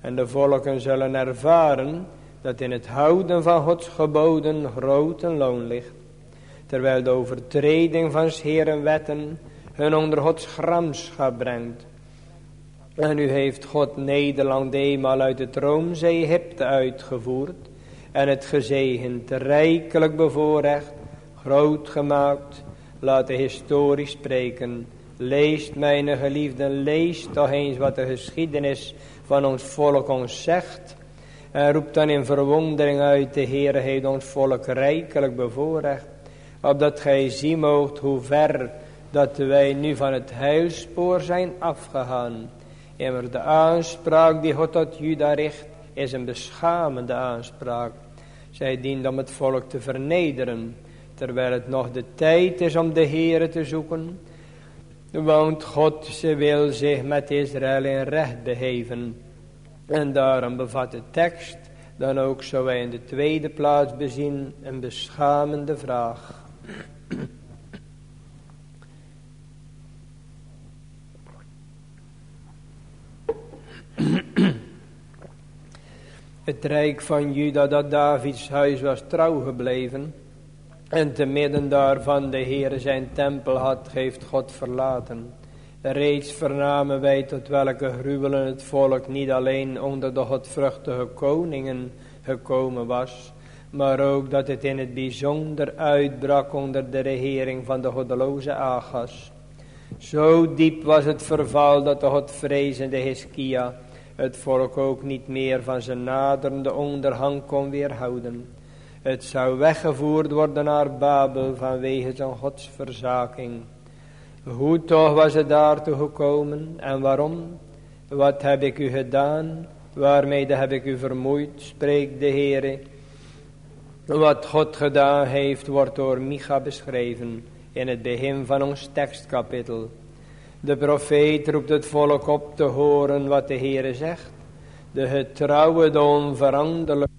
En de volken zullen ervaren dat in het houden van Gods geboden groot een loon ligt. Terwijl de overtreding van Heeren wetten hun onder Gods gramschap brengt. En u heeft God Nederland eenmaal uit het Roomzee Egypte uitgevoerd. En het gezegend, rijkelijk bevoorrecht, groot gemaakt Laat de historie spreken. Leest, mijn geliefden, leest toch eens wat de geschiedenis van ons volk ons zegt. En roept dan in verwondering uit, de Heer heeft ons volk rijkelijk bevoorrecht. Opdat gij zien moogt hoe ver dat wij nu van het heilspoor zijn afgegaan. Immer de aanspraak die God tot Juda richt, is een beschamende aanspraak. Zij dient om het volk te vernederen terwijl het nog de tijd is om de Heere te zoeken. Want God ze wil zich met Israël in recht beheven. En daarom bevat de tekst dan ook zo wij in de tweede plaats bezien een beschamende vraag. Het rijk van Juda dat Davids huis was trouw gebleven en te midden daarvan de Heere zijn tempel had, heeft God verlaten. Reeds vernamen wij tot welke gruwelen het volk niet alleen onder de godvruchtige koningen gekomen was, maar ook dat het in het bijzonder uitbrak onder de regering van de goddeloze Agas. Zo diep was het verval dat de godvrezende Hiskia het volk ook niet meer van zijn naderende onderhang kon weerhouden. Het zou weggevoerd worden naar Babel vanwege zijn godsverzaking. Hoe toch was het daartoe gekomen en waarom? Wat heb ik u gedaan? Waarmee heb ik u vermoeid? Spreekt de Heere. Wat God gedaan heeft wordt door Micha beschreven in het begin van ons tekstkapitel. De profeet roept het volk op te horen wat de Heere zegt. De getrouwe, de onveranderlijke.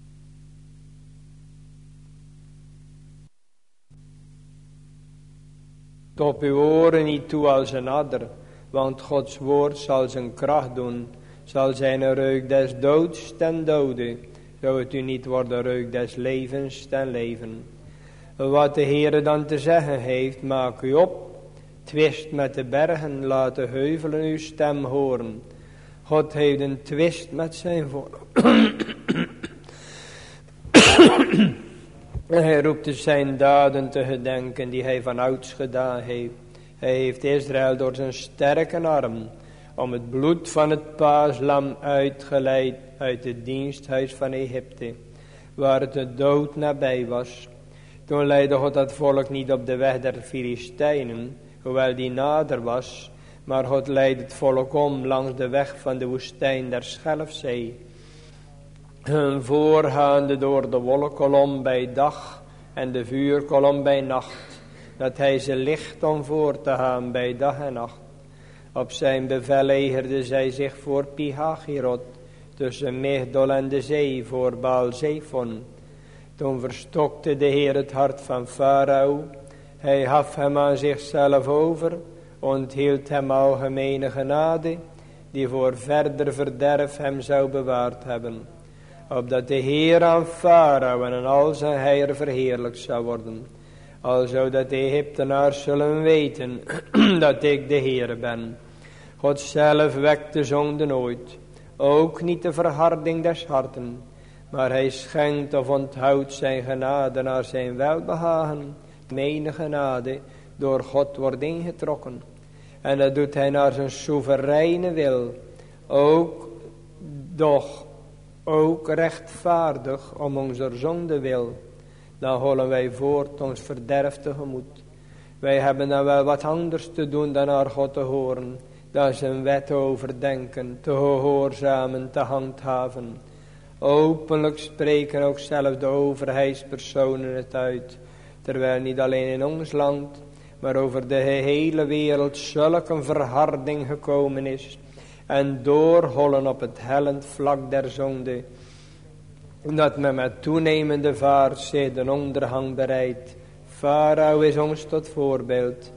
Op uw oren niet toe als een adder, want Gods woord zal zijn kracht doen, zal zijn reuk des doods ten dode, zou het u niet worden reuk des levens ten leven. Wat de Heere dan te zeggen heeft, maak u op, twist met de bergen, laat de heuvelen uw stem horen. God heeft een twist met zijn volk. Hij roept dus zijn daden te gedenken die hij van ouds gedaan heeft. Hij heeft Israël door zijn sterke arm om het bloed van het paaslam uitgeleid uit het diensthuis van Egypte, waar het de dood nabij was. Toen leidde God dat volk niet op de weg der Filistijnen, hoewel die nader was, maar God leidde het volk om langs de weg van de woestijn der Schelfzee hun voorgaande door de wolkolom bij dag en de vuurkolom bij nacht, dat hij ze licht om voor te gaan bij dag en nacht. Op zijn bevel legerde zij zich voor Pihachirot, tussen Migdol en de zee voor Baal Zephon. Toen verstokte de Heer het hart van Farao, hij gaf hem aan zichzelf over, onthield hem algemene genade, die voor verder verderf hem zou bewaard hebben opdat de Heer aan Farao en al zijn heier verheerlijkt zou worden. Al zou dat de Egyptenaars zullen weten dat ik de Heer ben. God zelf wekt de zonde nooit, ook niet de verharding des harten. Maar hij schenkt of onthoudt zijn genade naar zijn welbehagen. Menige genade door God wordt ingetrokken. En dat doet hij naar zijn soevereine wil. Ook, doch ook rechtvaardig om onze zonde wil. Dan holen wij voort ons verderf tegemoet. Wij hebben dan wel wat anders te doen dan naar God te horen. Dan zijn wet overdenken, te gehoorzamen, te handhaven. Openlijk spreken ook zelf de overheidspersonen het uit. Terwijl niet alleen in ons land, maar over de hele wereld zulke verharding gekomen is. En doorhollen op het hellend vlak der zonde. Dat men met toenemende vaart zich de ondergang bereidt. Farao is ons tot voorbeeld.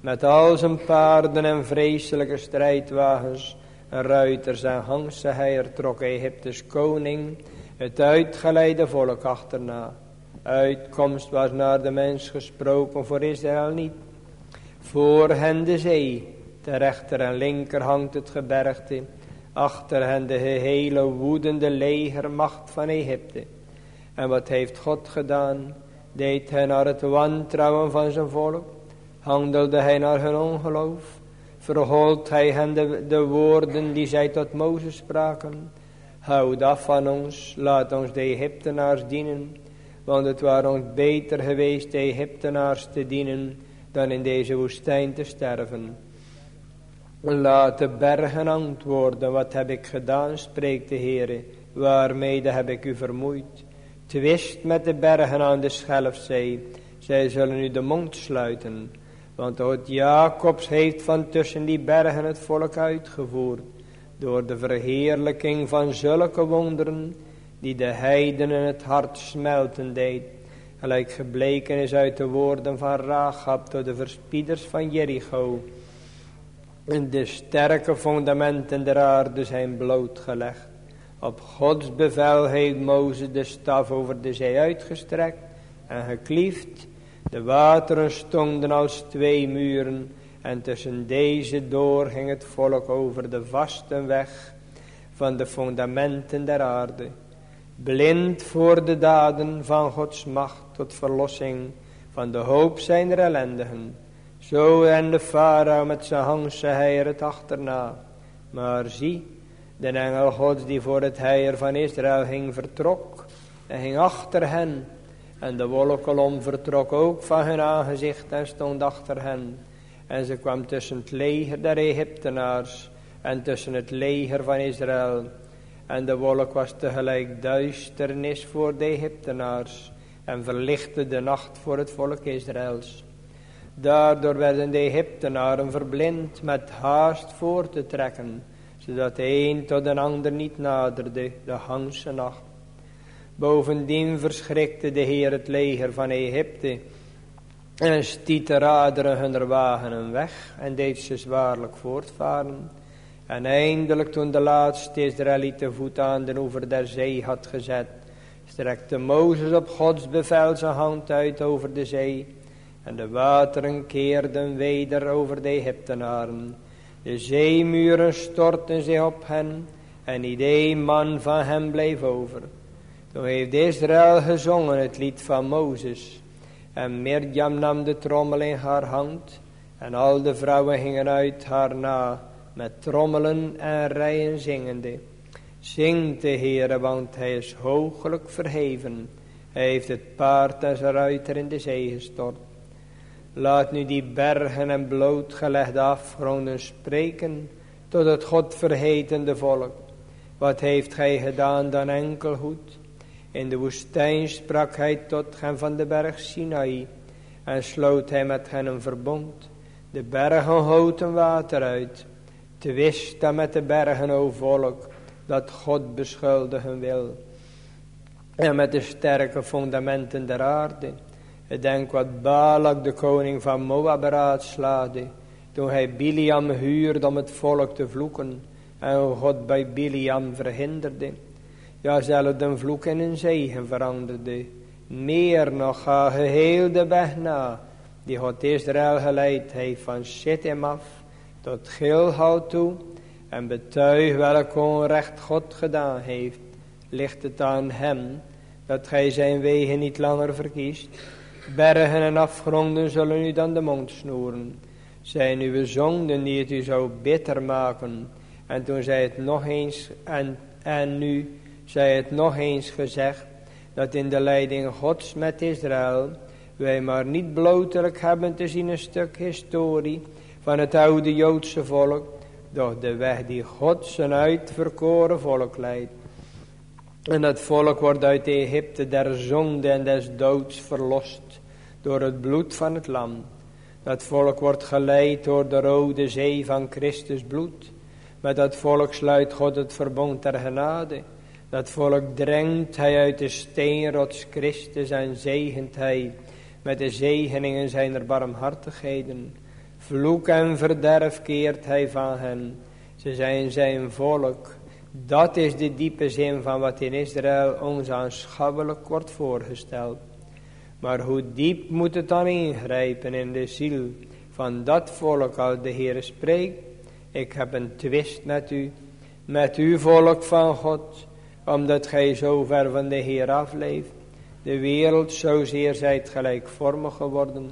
Met al zijn paarden en vreselijke strijdwagens. Ruiters en hangse heier trok Egyptes koning het uitgeleide volk achterna. Uitkomst was naar de mens gesproken voor Israël niet. Voor hen de zee, ter rechter en linker hangt het gebergte. Achter hen de gehele woedende legermacht van Egypte. En wat heeft God gedaan? Deed hij naar het wantrouwen van zijn volk? Handelde hij naar hun ongeloof? Verholt hij hen de, de woorden die zij tot Mozes spraken? Houd af van ons, laat ons de Egyptenaars dienen. Want het waren ons beter geweest de Egyptenaars te dienen dan in deze woestijn te sterven. Laat de bergen antwoorden, wat heb ik gedaan, spreekt de Heere, waarmede heb ik u vermoeid. Twist met de bergen aan de Schelfzee, zij zullen u de mond sluiten. Want het Jacobs heeft van tussen die bergen het volk uitgevoerd, door de verheerlijking van zulke wonderen, die de heidenen het hart smelten deed, gelijk gebleken is uit de woorden van Rahab door de verspieders van Jericho. En de sterke fundamenten der aarde zijn blootgelegd. Op Gods bevel heeft Mozes de staf over de zee uitgestrekt en gekliefd. De wateren stonden als twee muren en tussen deze door ging het volk over de vaste weg van de fundamenten der aarde. Blind voor de daden van Gods macht tot verlossing van de hoop zijner ellendigen. Zo en de farao met zijn hangse heier het achterna. Maar zie, de engel gods die voor het heier van Israël ging vertrok en ging achter hen. En de wolkolom vertrok ook van hun aangezicht en stond achter hen. En ze kwam tussen het leger der Egyptenaars en tussen het leger van Israël. En de wolk was tegelijk duisternis voor de Egyptenaars en verlichtte de nacht voor het volk Israëls. Daardoor werden de Egyptenaren verblind met haast voor te trekken, zodat de een tot de ander niet naderde de ganse nacht. Bovendien verschrikte de Heer het leger van Egypte en stiet de raderen hunner wagenen weg en deed ze zwaarlijk voortvaren. En eindelijk toen de laatste Israëlieten voet aan de oever der zee had gezet, strekte Mozes op Gods bevel zijn hand uit over de zee. En de wateren keerden weder over de Egyptenaren. De zeemuren stortten zich op hen. En niet één man van hen bleef over. Toen heeft Israël gezongen het lied van Mozes. En Mirjam nam de trommel in haar hand. En al de vrouwen gingen uit haar na. Met trommelen en rijen zingende. Zingt de Heere, want hij is hoogelijk verheven. Hij heeft het paard en zijn ruiter in de zee gestort. Laat nu die bergen en blootgelegde afgronden spreken tot het God verhetende volk. Wat heeft gij gedaan dan enkel goed? In de woestijn sprak hij tot hen van de berg Sinai en sloot hij met hen een verbond. De bergen houten water uit. Twist dan met de bergen, o volk, dat God beschuldigen wil. En met de sterke fundamenten der aarde. Denk wat Balak, de koning van Moab, raadslaagde. Toen hij Biliam huurde om het volk te vloeken. En God bij Biliam verhinderde. Ja, zelfs de vloek in een zegen veranderde. Meer nog ga geheel de weg na. Die God Israël geleid heeft van Shittim af tot Gilgal toe. En betuig welk onrecht God gedaan heeft ligt het aan hem dat gij zijn wegen niet langer verkiest. Bergen en afgronden zullen u dan de mond snoeren. Zijn uw zonden die het u zou bitter maken. En toen zij het nog eens, en, en nu zij het nog eens gezegd, dat in de leiding Gods met Israël, wij maar niet blootelijk hebben te zien een stuk historie van het oude Joodse volk, doch de weg die God zijn uitverkoren volk leidt. En dat volk wordt uit Egypte der zonde en des doods verlost door het bloed van het lam. Dat volk wordt geleid door de rode zee van Christus bloed. Met dat volk sluit God het verbond ter genade. Dat volk drengt hij uit de steenrots Christus en zegent hij met de zegeningen zijn barmhartigheden. Vloek en verderf keert hij van hen. Ze zijn zijn volk. Dat is de diepe zin van wat in Israël ons aanschouwelijk wordt voorgesteld. Maar hoe diep moet het dan ingrijpen in de ziel van dat volk als de Heer spreekt. Ik heb een twist met u, met uw volk van God, omdat gij zo ver van de Heer afleeft. De wereld zozeer zijt gelijkvormig geworden,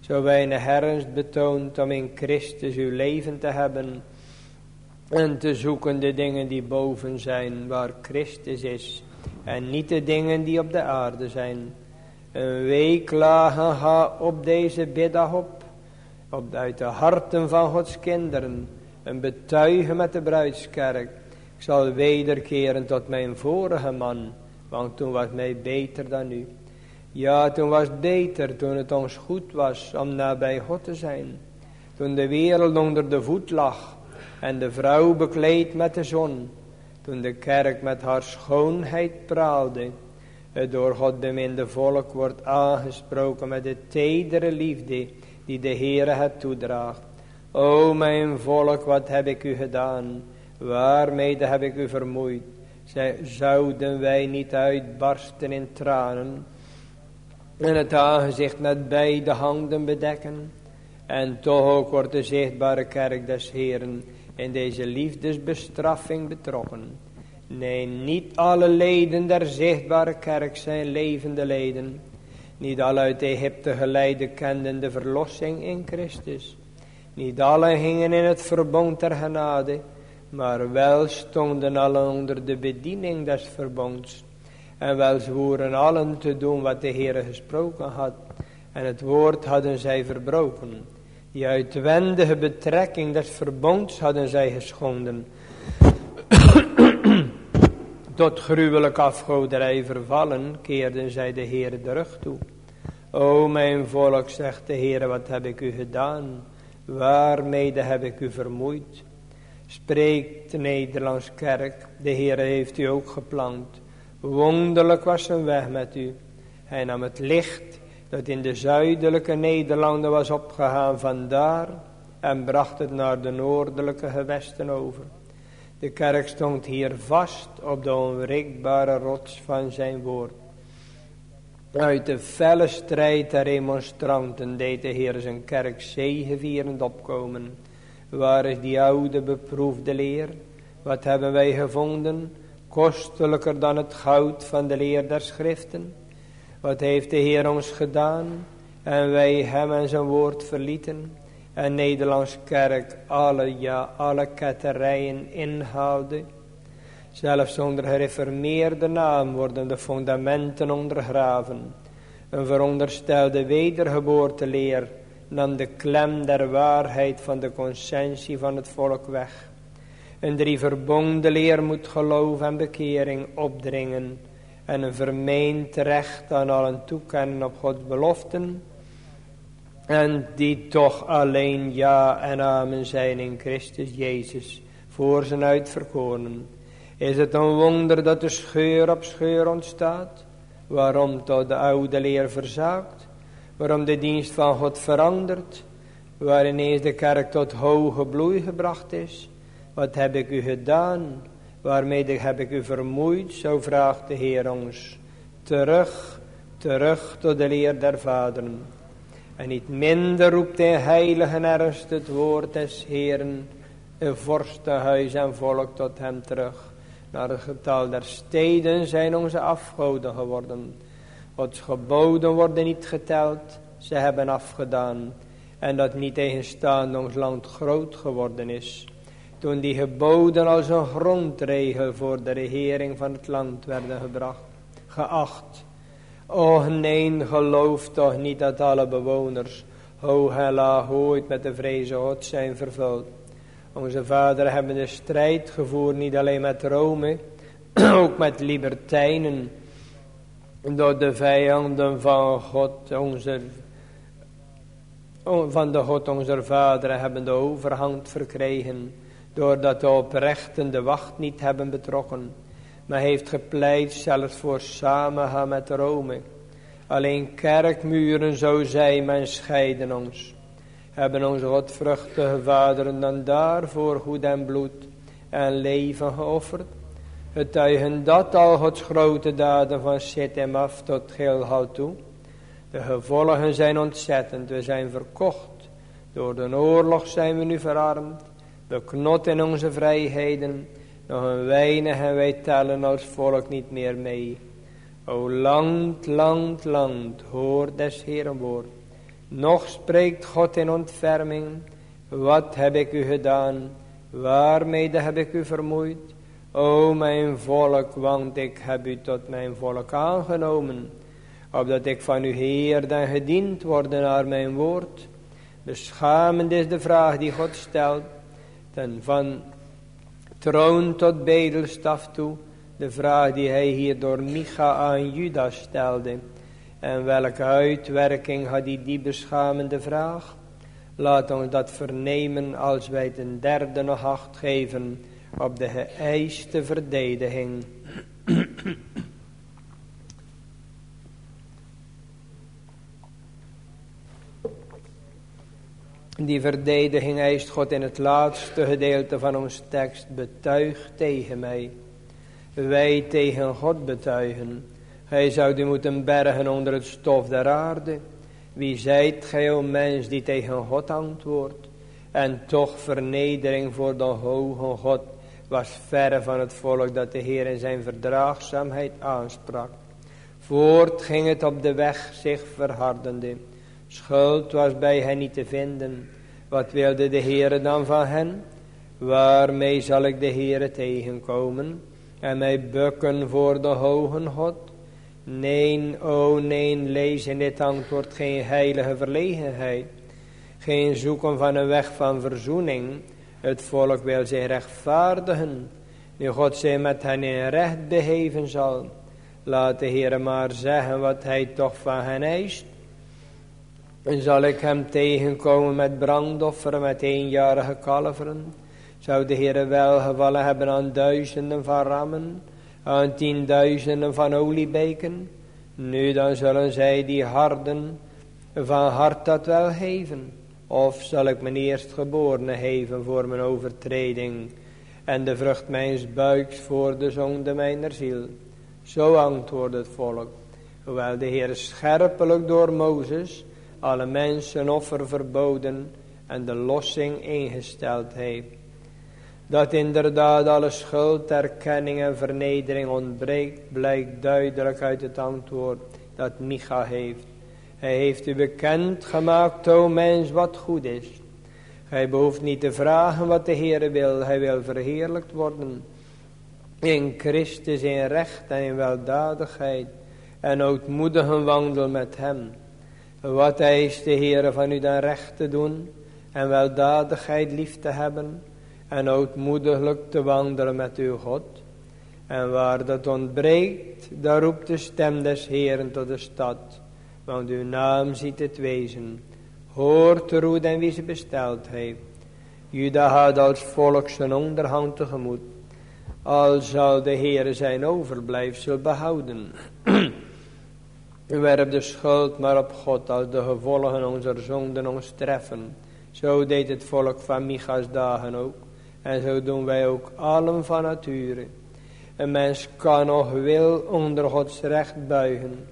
zo weinig ernst betoont om in Christus uw leven te hebben en te zoeken de dingen die boven zijn, waar Christus is, en niet de dingen die op de aarde zijn. Een weeklagen ga op deze biddag op, op uit de harten van Gods kinderen, een betuigen met de bruidskerk. Ik zal wederkeren tot mijn vorige man, want toen was mij beter dan nu. Ja, toen was beter, toen het ons goed was om nabij God te zijn. Toen de wereld onder de voet lag en de vrouw bekleed met de zon. Toen de kerk met haar schoonheid praalde. Het door God beminde volk wordt aangesproken met de tedere liefde die de Heere het toedraagt. O mijn volk, wat heb ik u gedaan? Waarmede heb ik u vermoeid? zouden wij niet uitbarsten in tranen en het aangezicht met beide handen bedekken? En toch ook wordt de zichtbare kerk des Heeren in deze liefdesbestraffing betrokken. Nee, niet alle leden der zichtbare kerk zijn levende leden. Niet alle uit Egypte geleide kenden de verlossing in Christus. Niet alle hingen in het verbond der genade, maar wel stonden allen onder de bediening des verbonds. En wel zwoeren allen te doen wat de Heer gesproken had. En het woord hadden zij verbroken. Die uitwendige betrekking des verbonds hadden zij geschonden. Tot gruwelijk afgoderij vervallen keerden zij de Heer de rug toe. O mijn volk, zegt de Heer, wat heb ik u gedaan? Waarmede heb ik u vermoeid? Spreekt de Nederlands kerk, de Heer heeft u ook geplant. Wonderlijk was zijn weg met u. Hij nam het licht dat in de zuidelijke Nederlanden was opgegaan vandaar en bracht het naar de noordelijke gewesten over. De kerk stond hier vast op de onwrikbare rots van zijn woord. Uit de felle strijd der remonstranten deed de Heer zijn kerk zegevierend opkomen. Waar is die oude beproefde leer? Wat hebben wij gevonden? Kostelijker dan het goud van de leer der schriften? Wat heeft de Heer ons gedaan? En wij hem en zijn woord verlieten. En Nederlands kerk alle, ja, alle ketterijen inhaalde. Zelfs zonder gereformeerde naam worden de fundamenten ondergraven. Een veronderstelde wedergeboorteleer nam de klem der waarheid van de consensie van het volk weg. Een drie verbonden leer moet geloof en bekering opdringen en een vermeend recht aan allen toekennen op Gods beloften en die toch alleen ja en amen zijn in Christus Jezus voor zijn uitverkoren. Is het een wonder dat de scheur op scheur ontstaat? Waarom tot de oude leer verzaakt? Waarom de dienst van God verandert? Waarin eens de kerk tot hoge bloei gebracht is? Wat heb ik u gedaan? Waarmede heb ik u vermoeid? Zo vraagt de Heer ons. Terug, terug tot de leer der vaderen. En niet minder roept de heilige ernst het woord des Heeren, een vorstenhuis en volk tot hem terug. Naar het getal der steden zijn onze afgoden geworden. Gods geboden worden niet geteld, ze hebben afgedaan. En dat niet tegenstaande ons land groot geworden is. Toen die geboden als een grondregel voor de regering van het land werden gebracht, geacht. Och nee, geloof toch niet dat alle bewoners, hoog en laag ooit met de vreze God zijn vervuld. Onze vader hebben de strijd gevoerd niet alleen met Rome, ook met libertijnen. Door de vijanden van God, onze, van de God onze vader hebben de overhand verkregen. Doordat de oprechten de wacht niet hebben betrokken. Maar heeft gepleit zelfs voor samengaan met Rome. Alleen kerkmuren zo zij men scheiden ons hebben onze godvruchtige vaderen dan daarvoor goed en bloed en leven geofferd. Getuigen dat al Gods grote daden van Sittim af tot Gilgal toe. De gevolgen zijn ontzettend, we zijn verkocht. Door de oorlog zijn we nu verarmd. We knotten onze vrijheden. Nog een weinig en wij tellen als volk niet meer mee. O land, land, land, hoor des Heeren woord. Nog spreekt God in ontferming. Wat heb ik u gedaan? Waarmede heb ik u vermoeid? O mijn volk, want ik heb u tot mijn volk aangenomen. Opdat ik van u Heer dan gediend worden naar mijn woord. Beschamend is de vraag die God stelt. Van troon tot bedelstaf toe. De vraag die hij hier door Micha aan Judas stelde. En welke uitwerking had die die beschamende vraag? Laat ons dat vernemen als wij ten derde nog acht geven op de geëiste verdediging. Die verdediging eist God in het laatste gedeelte van ons tekst. Betuig tegen mij. Wij tegen God betuigen. Hij zou die moeten bergen onder het stof der aarde. Wie zijt gij, o mens, die tegen God antwoordt? En toch vernedering voor de hoge God was verre van het volk dat de Heer in zijn verdraagzaamheid aansprak. Voort ging het op de weg zich verhardende. Schuld was bij hen niet te vinden. Wat wilde de Heer dan van hen? Waarmee zal ik de Heer tegenkomen en mij bukken voor de hoge God? Nee, o nee, lees in dit antwoord geen heilige verlegenheid. Geen zoeken van een weg van verzoening. Het volk wil zich rechtvaardigen. Nu God zich met hen in recht beheven zal. Laat de Heer maar zeggen wat hij toch van hen eist. En zal ik hem tegenkomen met brandoffer met eenjarige kalveren. Zou de Heer welgevallen hebben aan duizenden van rammen aan tienduizenden van oliebeken. Nu dan zullen zij die harden van hart dat wel geven. Of zal ik mijn eerstgeborene geven voor mijn overtreding. En de vrucht mijns buiks voor de zonde mijner ziel. Zo antwoordt het volk. Hoewel de Heer scherpelijk door Mozes alle mensen offer verboden en de lossing ingesteld heeft dat inderdaad alle schuld, erkenning en vernedering ontbreekt, blijkt duidelijk uit het antwoord dat Micha heeft. Hij heeft u bekend gemaakt, o mens, wat goed is. Hij behoeft niet te vragen wat de Heer wil, hij wil verheerlijkt worden. In Christus in recht en in weldadigheid en ootmoedigen wandel met hem. Wat eist de Heer van u dan recht te doen en weldadigheid lief te hebben en ootmoediglijk te wandelen met uw God. En waar dat ontbreekt, daar roept de stem des Heeren tot de stad, want uw naam ziet het wezen. Hoort de roed en wie ze besteld heeft. Juda had als volk zijn onderhand tegemoet, al zal de Heere zijn overblijfsel behouden. Werp de schuld maar op God als de gevolgen onze zonden ons treffen. Zo deed het volk van Micha's dagen ook. En zo doen wij ook allen van nature. Een mens kan nog wil onder Gods recht buigen.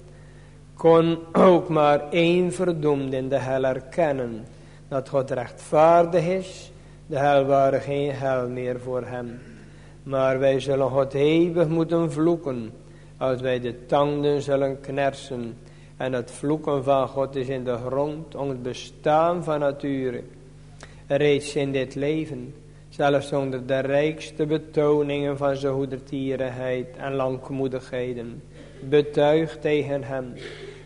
Kon ook maar één verdoemd in de hel erkennen. Dat God rechtvaardig is. De hel waren geen hel meer voor hem. Maar wij zullen God eeuwig moeten vloeken, als wij de tanden zullen knersen. En het vloeken van God is in de grond, ons bestaan van nature. Reeds in dit leven, zelfs onder de rijkste betoningen van zijn hoedertierenheid en langmoedigheden. Betuig tegen hem,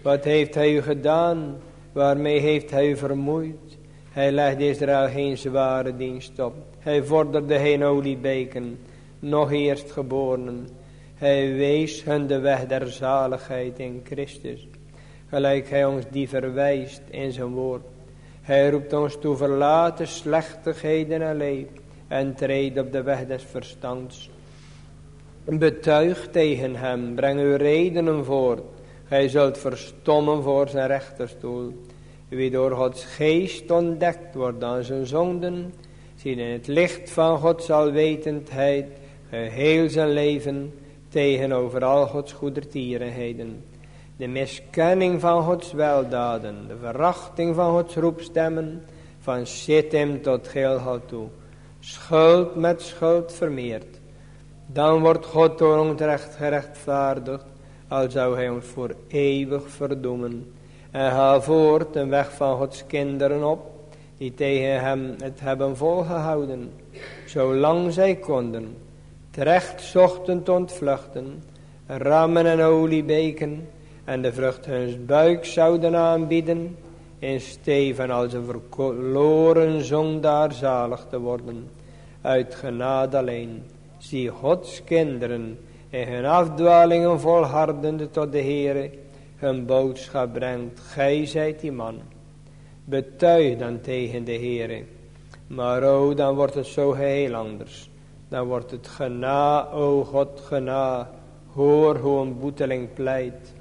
wat heeft hij u gedaan, waarmee heeft hij u vermoeid. Hij legde Israël geen zware dienst op. Hij vorderde geen oliebeken, nog eerstgeborenen. Hij wees hun de weg der zaligheid in Christus. Gelijk hij ons die verwijst in zijn woord. Hij roept ons toe verlaten slechtigheden alleen en treed op de weg des verstands. Betuig tegen hem, breng uw redenen voort. Gij zult verstommen voor zijn rechterstoel. Wie door Gods geest ontdekt wordt aan zijn zonden, ziet in het licht van Gods alwetendheid geheel zijn leven tegenover al Gods goedertierenheden. De miskenning van Gods weldaden, de verachting van Gods roepstemmen, van Sittim tot Gilgal toe. Schuld met schuld vermeerd. Dan wordt God door ons recht gerechtvaardigd, al zou hij ons voor eeuwig verdoemen. En ga voort een weg van Gods kinderen op, die tegen hem het hebben volgehouden, zolang zij konden. Terecht zochten te ontvluchten, rammen en oliebeken, en de vrucht huns buik zouden aanbieden, in steven als een verloren zondaar zalig te worden, uit genade alleen. Zie Gods kinderen in hun afdwalingen volhardende tot de Heere, hun boodschap brengt, gij zijt die man. Betuig dan tegen de Heere. Maar o, dan wordt het zo heel anders. Dan wordt het gena, o God, gena. Hoor hoe een boeteling pleit.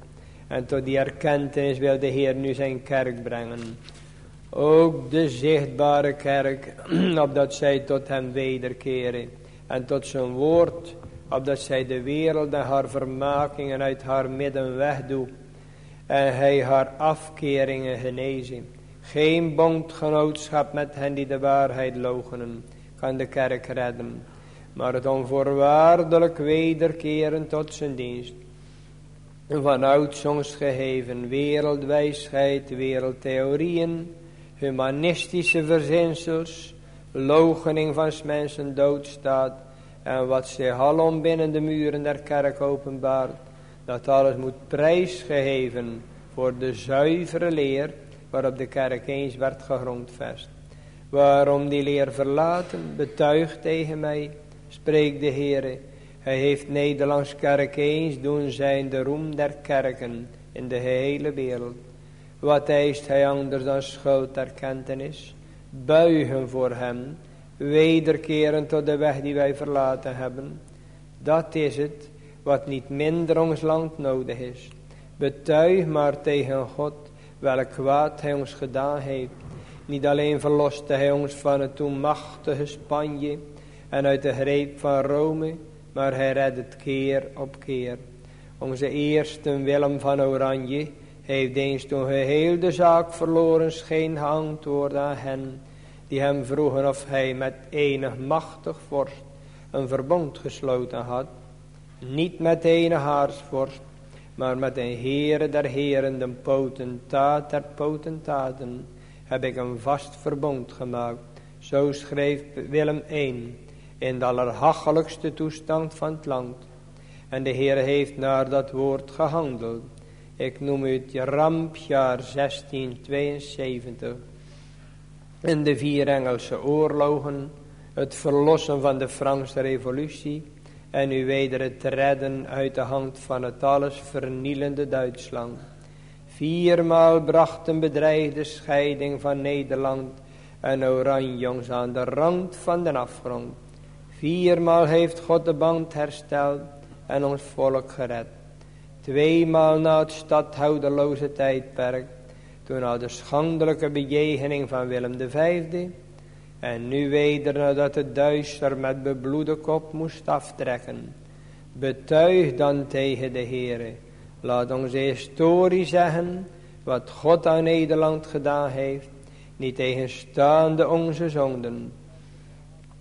En tot die erkentenis wil de Heer nu zijn kerk brengen. Ook de zichtbare kerk, opdat zij tot hem wederkeren. En tot zijn woord, opdat zij de wereld en haar vermakingen uit haar midden wegdoet en hij haar afkeringen genezen. Geen bondgenootschap met hen die de waarheid logenen kan de kerk redden, maar het onvoorwaardelijk wederkeren tot zijn dienst. Vanuit ons geheven wereldwijsheid, wereldtheorieën, humanistische verzinsels, logening van mensen doodstaat en wat zich alom binnen de muren der kerk openbaart, dat alles moet prijsgeheven voor de zuivere leer waarop de kerk eens werd gegrondvest. Waarom die leer verlaten, betuigt tegen mij, spreekt de Heere. Hij heeft Nederlands kerk eens doen zijn de roem der kerken in de hele wereld. Wat eist hij anders dan schulderkentenis? Buigen voor hem, wederkeren tot de weg die wij verlaten hebben. Dat is het wat niet minder ons land nodig is. Betuig maar tegen God welk kwaad hij ons gedaan heeft. Niet alleen verloste hij ons van het toen machtige Spanje en uit de greep van Rome, maar hij redde het keer op keer. Onze eerste Willem van Oranje heeft eens toen geheel de zaak verloren scheen geantwoord aan hen, die hem vroegen of hij met enig machtig vorst een verbond gesloten had niet met een haarsvorst, maar met een Heere der Heren, de potentaat der potentaten, heb ik een vast verbond gemaakt. Zo schreef Willem I in de allerhachelijkste toestand van het land. En de Heer heeft naar dat woord gehandeld. Ik noem het rampjaar 1672. In de vier Engelse oorlogen, het verlossen van de Franse revolutie en u weder te redden uit de hand van het alles vernielende Duitsland. Viermaal bracht een bedreigde scheiding van Nederland en Oranjongs aan de rand van de afgrond. Viermaal heeft God de band hersteld en ons volk gered. Tweemaal na het stadhouderloze tijdperk, toen al de schandelijke bejegening van Willem V en nu weder nadat het duister met bebloede kop moest aftrekken. Betuig dan tegen de Heere. Laat onze historie zeggen wat God aan Nederland gedaan heeft. Niet tegenstaande onze zonden.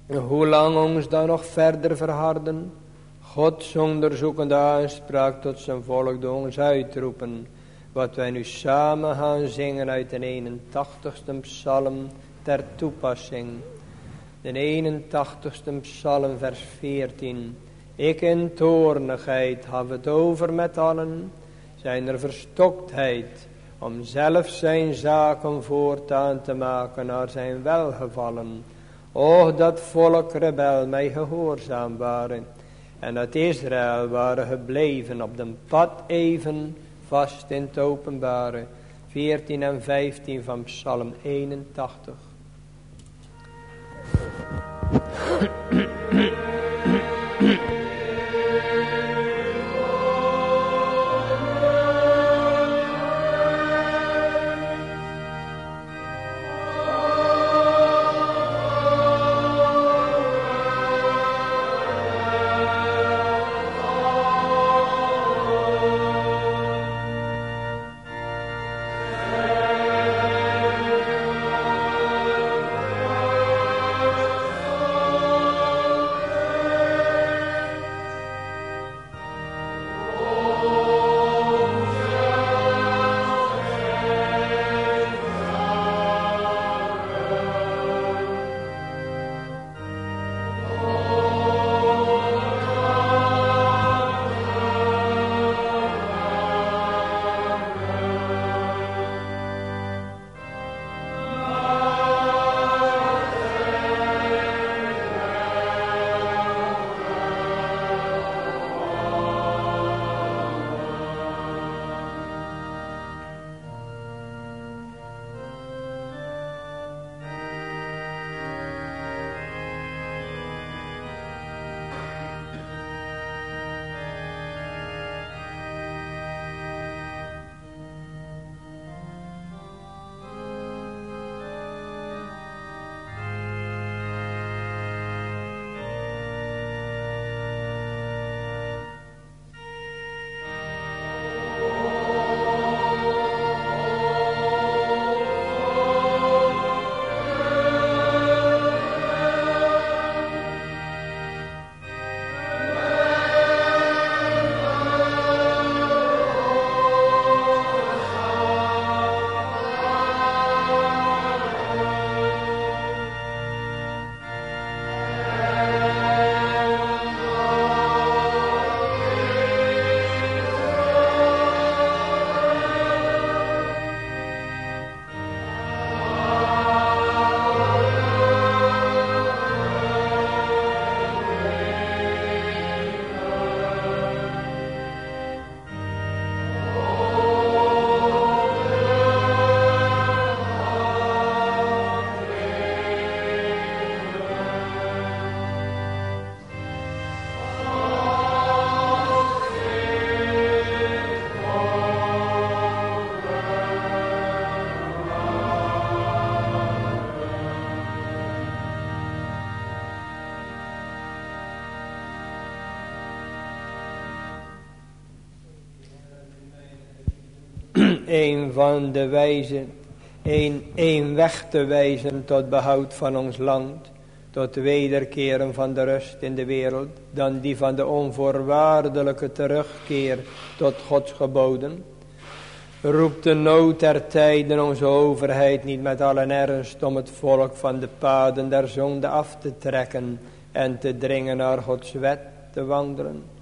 Hoe lang ons dan nog verder verharden? God onderzoekende aanspraak tot zijn volk door ons uitroepen. Wat wij nu samen gaan zingen uit de 81ste psalm ter toepassing. De 81ste psalm vers 14. Ik in toornigheid heb het over met allen. Zijn er verstoktheid om zelf zijn zaken voortaan te maken naar zijn welgevallen. Och, dat volk rebel mij gehoorzaam waren. En dat Israël waren gebleven op de pad even vast in het openbare. 14 en 15 van Psalm 81. Van de wijzen, een, een weg te wijzen tot behoud van ons land, tot wederkeren van de rust in de wereld, dan die van de onvoorwaardelijke terugkeer tot Gods geboden. Roept de nood der tijden onze overheid niet met alle ernst om het volk van de paden der zonde af te trekken en te dringen naar Gods wet te wandelen.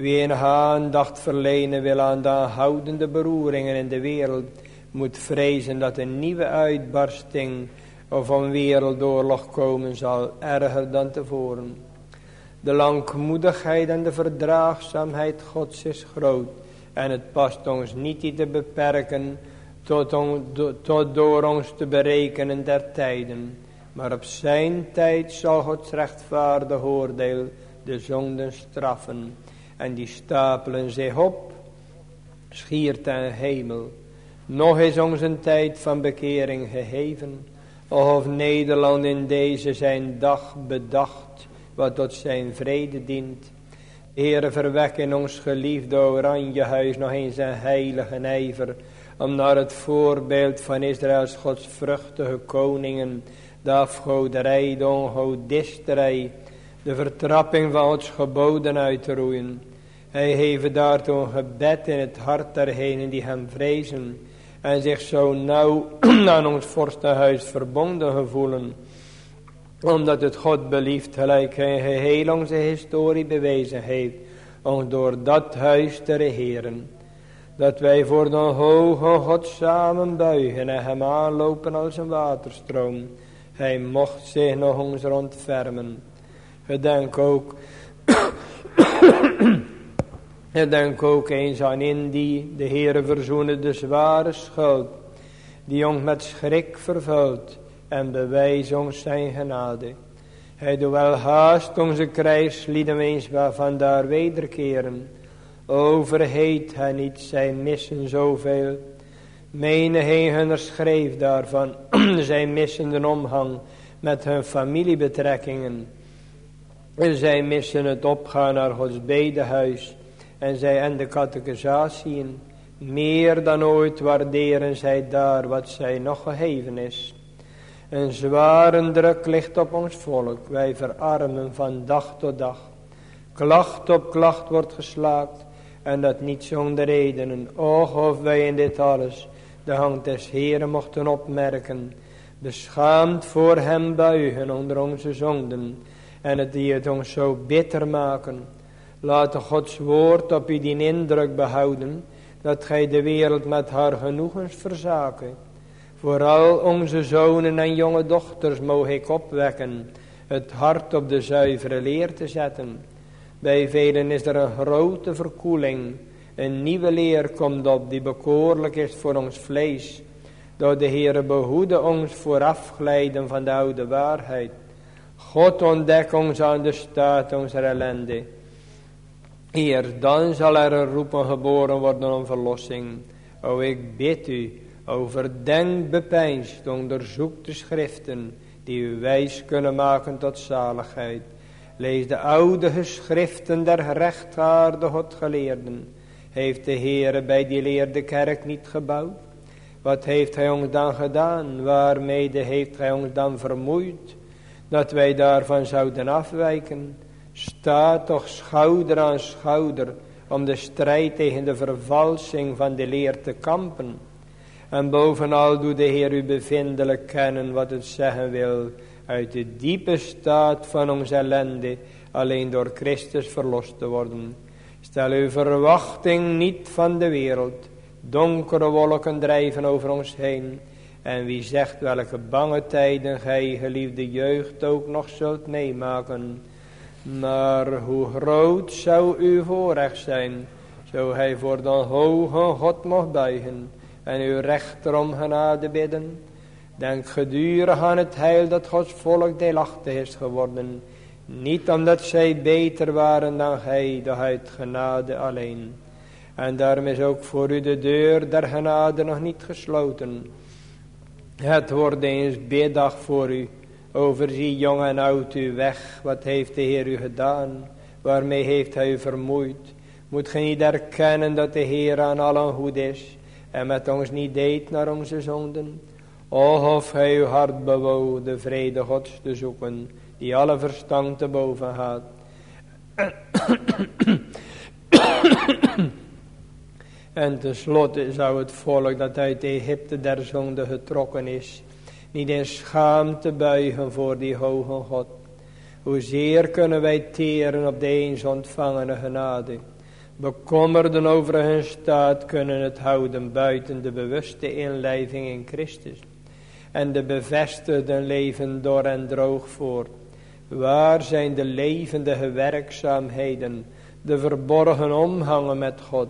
Wie een aandacht verlenen wil aan de houdende beroeringen in de wereld, moet vrezen dat een nieuwe uitbarsting een wereldoorlog komen zal, erger dan tevoren. De langmoedigheid en de verdraagzaamheid Gods is groot en het past ons niet te beperken tot, tot door ons te berekenen der tijden. Maar op zijn tijd zal Gods rechtvaardig oordeel de zonden straffen en die stapelen zich op, schier ten hemel. Nog is ons een tijd van bekering gegeven, of Nederland in deze zijn dag bedacht, wat tot zijn vrede dient. Heere, verwek in ons geliefde oranjehuis nog eens een heilige ijver, om naar het voorbeeld van Israëls Gods vruchtige koningen de afgoderij, de ongoodisterij, de vertrapping van Gods geboden uit te roeien. Hij heeft daartoe een gebed in het hart dergenen die hem vrezen en zich zo nauw aan ons vorstenhuis verbonden gevoelen, omdat het God belieft gelijk hij geheel onze historie bewezen heeft, om door dat huis te regeren. Dat wij voor de hoge God samen buigen en hem aanlopen als een waterstroom. Hij mocht zich nog ons Gedenk ook, gedenk ook eens aan in die de Heere verzoende de zware schuld, die ons met schrik vervult en bewijs ons zijn genade. Hij doet wel haast onze krijgslieden eens waarvan daar wederkeren. Overheet hij niet, zij missen zoveel. Menigeen hunner schreef daarvan, zij missen de omgang met hun familiebetrekkingen. En zij missen het opgaan naar Gods bedehuis. En zij en de catechisatieën. Meer dan ooit waarderen zij daar wat zij nog gegeven is. Een zware druk ligt op ons volk. Wij verarmen van dag tot dag. Klacht op klacht wordt geslaakt. En dat niet zonder redenen. Och of wij in dit alles de hand des Heren mochten opmerken. Beschaamd voor hem buigen onder onze zonden. En het die het ons zo bitter maken. Laat Gods woord op u die indruk behouden. Dat gij de wereld met haar genoegens verzaken. Vooral onze zonen en jonge dochters mogen ik opwekken. Het hart op de zuivere leer te zetten. Bij velen is er een grote verkoeling. Een nieuwe leer komt op die bekoorlijk is voor ons vlees. Door de Heere behoede ons voor afglijden van de oude waarheid. God ontdek ons aan de staat onze ellende. Heer, dan zal er een roepen geboren worden om verlossing. O, ik bid u, overdenk, bepeinst, onderzoek de schriften, die u wijs kunnen maken tot zaligheid. Lees de oude geschriften der rechtvaardige Godgeleerden. Heeft de Heere bij die leerde kerk niet gebouwd? Wat heeft hij ons dan gedaan? Waarmede heeft hij ons dan vermoeid? Dat wij daarvan zouden afwijken. Sta toch schouder aan schouder om de strijd tegen de vervalsing van de leer te kampen. En bovenal doet de Heer u bevindelijk kennen wat het zeggen wil. Uit de diepe staat van onze ellende alleen door Christus verlost te worden. Stel uw verwachting niet van de wereld. Donkere wolken drijven over ons heen. En wie zegt welke bange tijden gij geliefde jeugd ook nog zult meemaken. Maar hoe groot zou uw voorrecht zijn. Zo hij voor de hoge God mocht buigen. En uw rechter om genade bidden. Denk gedurig aan het heil dat Gods volk deelachtig is geworden. Niet omdat zij beter waren dan gij, de uit genade alleen. En daarom is ook voor u de deur der genade nog niet gesloten. Het wordt eens biddag voor u. Overzie jong en oud uw weg. Wat heeft de Heer u gedaan? Waarmee heeft hij u vermoeid? Moet gij niet erkennen dat de Heer aan allen goed is. En met ons niet deed naar onze zonden. O of hij uw hart bewoog de vrede gods te zoeken die alle verstand te boven gaat. En tenslotte zou het volk dat uit Egypte der zonde getrokken is, niet in schaamte buigen voor die hoge God. Hoezeer kunnen wij teren op de eens ontvangene genade. Bekommerden over hun staat kunnen het houden buiten de bewuste inlijving in Christus. En de bevestigde leven door en droog voort. Waar zijn de levendige werkzaamheden, de verborgen omgangen met God?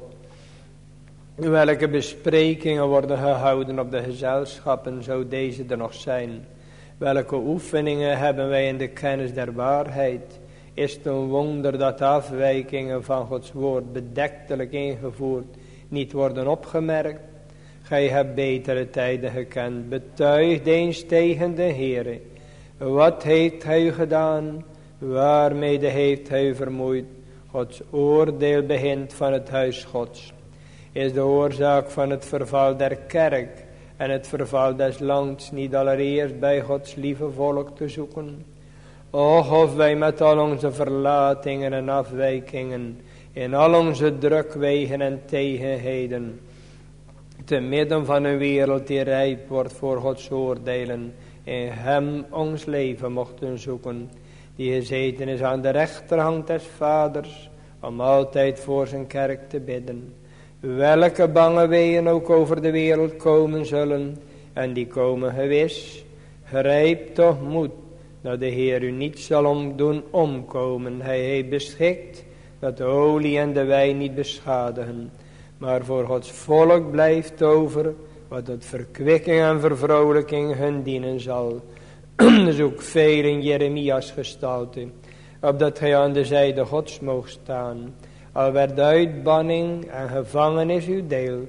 Welke besprekingen worden gehouden op de gezelschappen, zo deze er nog zijn? Welke oefeningen hebben wij in de kennis der waarheid? Is het een wonder dat afwijkingen van Gods woord bedektelijk ingevoerd niet worden opgemerkt? Gij hebt betere tijden gekend, betuigd eens tegen de Heere wat heeft hij gedaan? Waarmede heeft hij vermoeid? Gods oordeel begint van het huis Gods. Is de oorzaak van het verval der kerk. en het verval des lands niet allereerst bij Gods lieve volk te zoeken. Och, of wij met al onze verlatingen en afwijkingen, in al onze drukwegen en tegenheden, te midden van een wereld die rijp wordt voor Gods oordelen, in hem ons leven mochten zoeken, die gezeten is aan de rechterhand des vaders, om altijd voor zijn kerk te bidden. Welke bange weeën ook over de wereld komen zullen, en die komen gewis, grijp toch moed, dat de Heer u niet zal om doen omkomen. Hij heeft beschikt dat de olie en de wijn niet beschadigen, maar voor Gods volk blijft over, wat tot verkwikking en vervrolijking hun dienen zal. Zoek veel in Jeremias gestalte, opdat hij aan de zijde Gods mocht staan, al werd uitbanning en gevangenis uw deel.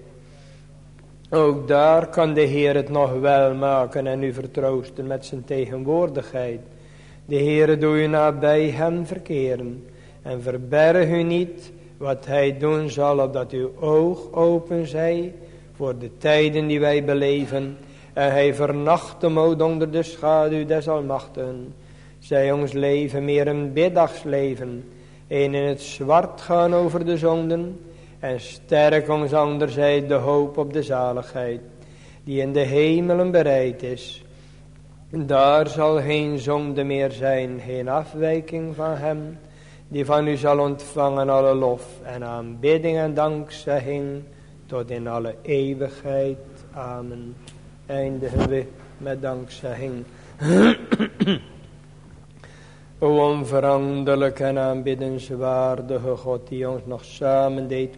Ook daar kan de Heer het nog wel maken en u vertroosten met zijn tegenwoordigheid. De Heer doe u nabij hem verkeren en verberg u niet wat hij doen zal opdat uw oog open zij voor de tijden die wij beleven. En hij vernacht de moed onder de schaduw des almachtigen. Zij ons leven meer een biddagsleven. Een in het zwart gaan over de zonden. En sterk ons anderzijds de hoop op de zaligheid. Die in de hemelen bereid is. Daar zal geen zonde meer zijn. Geen afwijking van hem. Die van u zal ontvangen alle lof en aanbidding en dankzegging tot in alle eeuwigheid. Amen. Eindigen we met dankzegging. o onveranderlijk en aanbiddenswaardige God die ons nog samen deed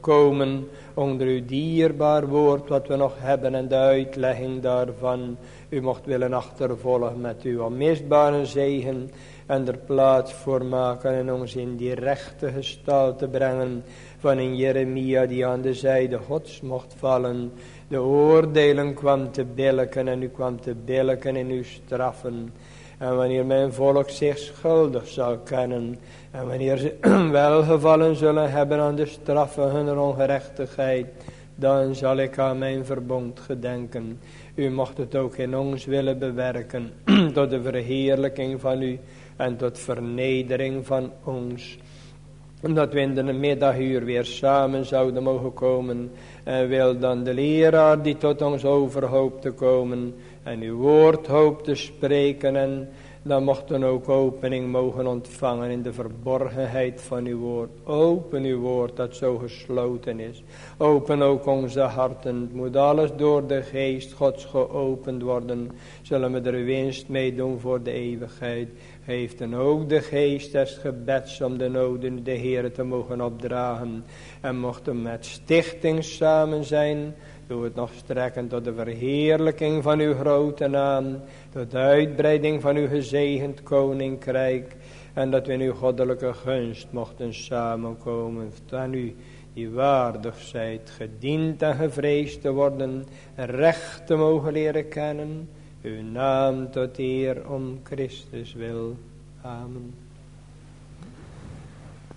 komen onder uw dierbaar woord wat we nog hebben en de uitlegging daarvan. U mocht willen achtervolgen met uw onmisbare zegen en er plaats voor maken en ons in die rechte gestalte brengen van een Jeremia die aan de zijde gods mocht vallen. De oordelen kwam te billiken en u kwam te billiken in uw straffen. En wanneer mijn volk zich schuldig zal kennen. En wanneer ze welgevallen zullen hebben aan de straffen hun ongerechtigheid. Dan zal ik aan mijn verbond gedenken. U mocht het ook in ons willen bewerken. tot de verheerlijking van u. En tot vernedering van ons dat we in de middaguur weer samen zouden mogen komen. En wil dan de leraar die tot ons over hoopt te komen. En uw woord hoopt te spreken. En dan mochten ook opening mogen ontvangen in de verborgenheid van uw woord. Open uw woord dat zo gesloten is. Open ook onze harten. Het moet alles door de geest gods geopend worden. Zullen we er winst mee doen voor de eeuwigheid heeft dan ook de geest des gebeds om de noden de Heer te mogen opdragen. En mochten met stichting samen zijn, doe het nog strekken tot de verheerlijking van uw grote naam, tot de uitbreiding van uw gezegend koninkrijk. En dat we in uw goddelijke gunst mochten samenkomen aan u die waardig zijt, gediend en gevreesd te worden, recht te mogen leren kennen uw naam tot eer om Christus wil. Amen.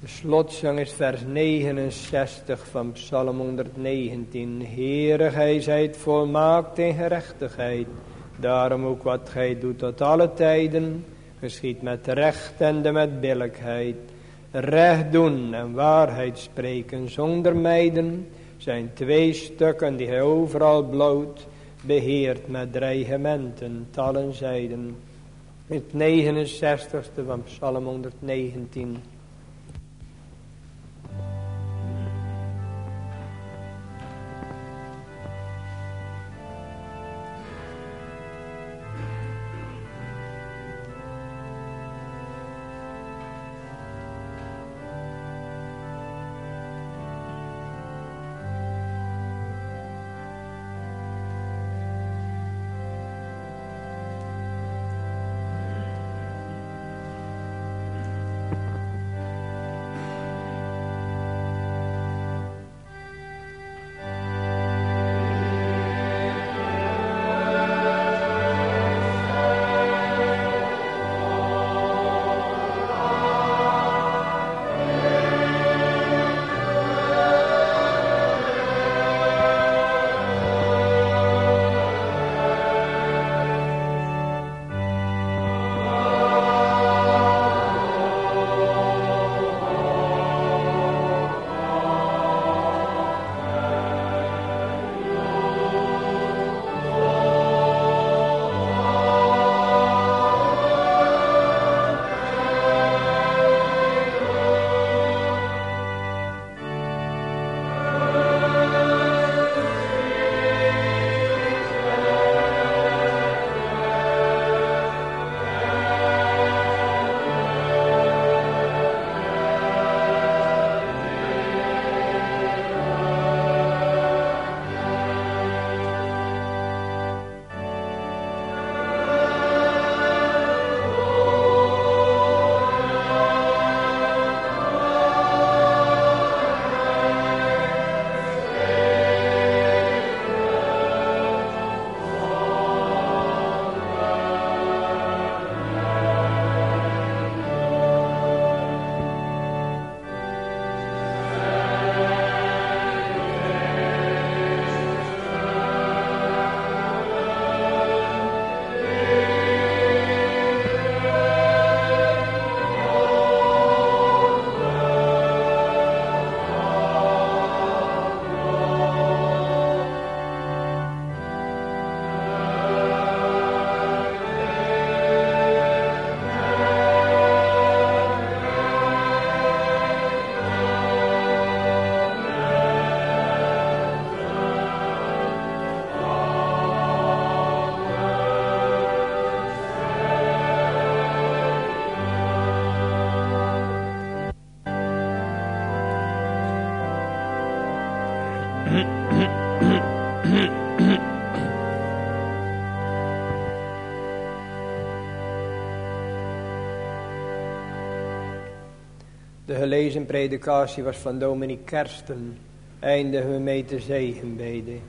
De slotzang is vers 69 van Psalm 119. Heere, gij zijt volmaakt in gerechtigheid. Daarom ook wat gij doet tot alle tijden, geschiet met recht en de met billijkheid. Recht doen en waarheid spreken zonder mijden, zijn twee stukken die hij overal bloot beheert met dreigementen, tallen zijden. Het 69ste van Psalm 119. De gelezen predikatie was van Dominique Kersten. Eindigen we mee te zegenbeden.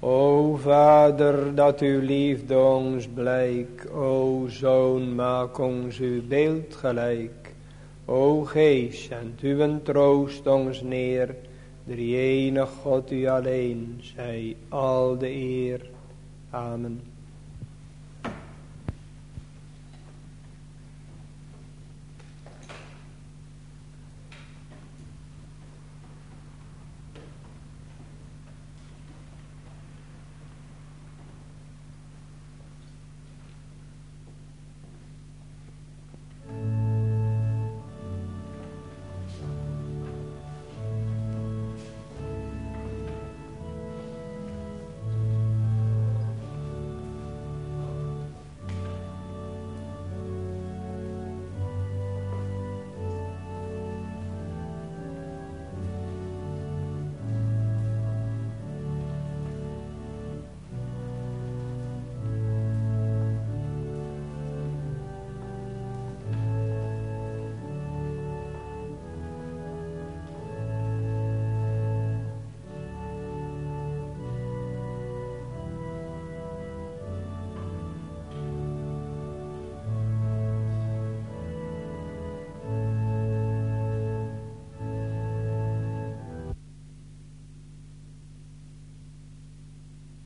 O Vader, dat uw liefde ons blijk. O Zoon, maak ons uw beeld gelijk. O Geest, zendt uw troost ons neer. De ene God u alleen, zij al de eer. Amen.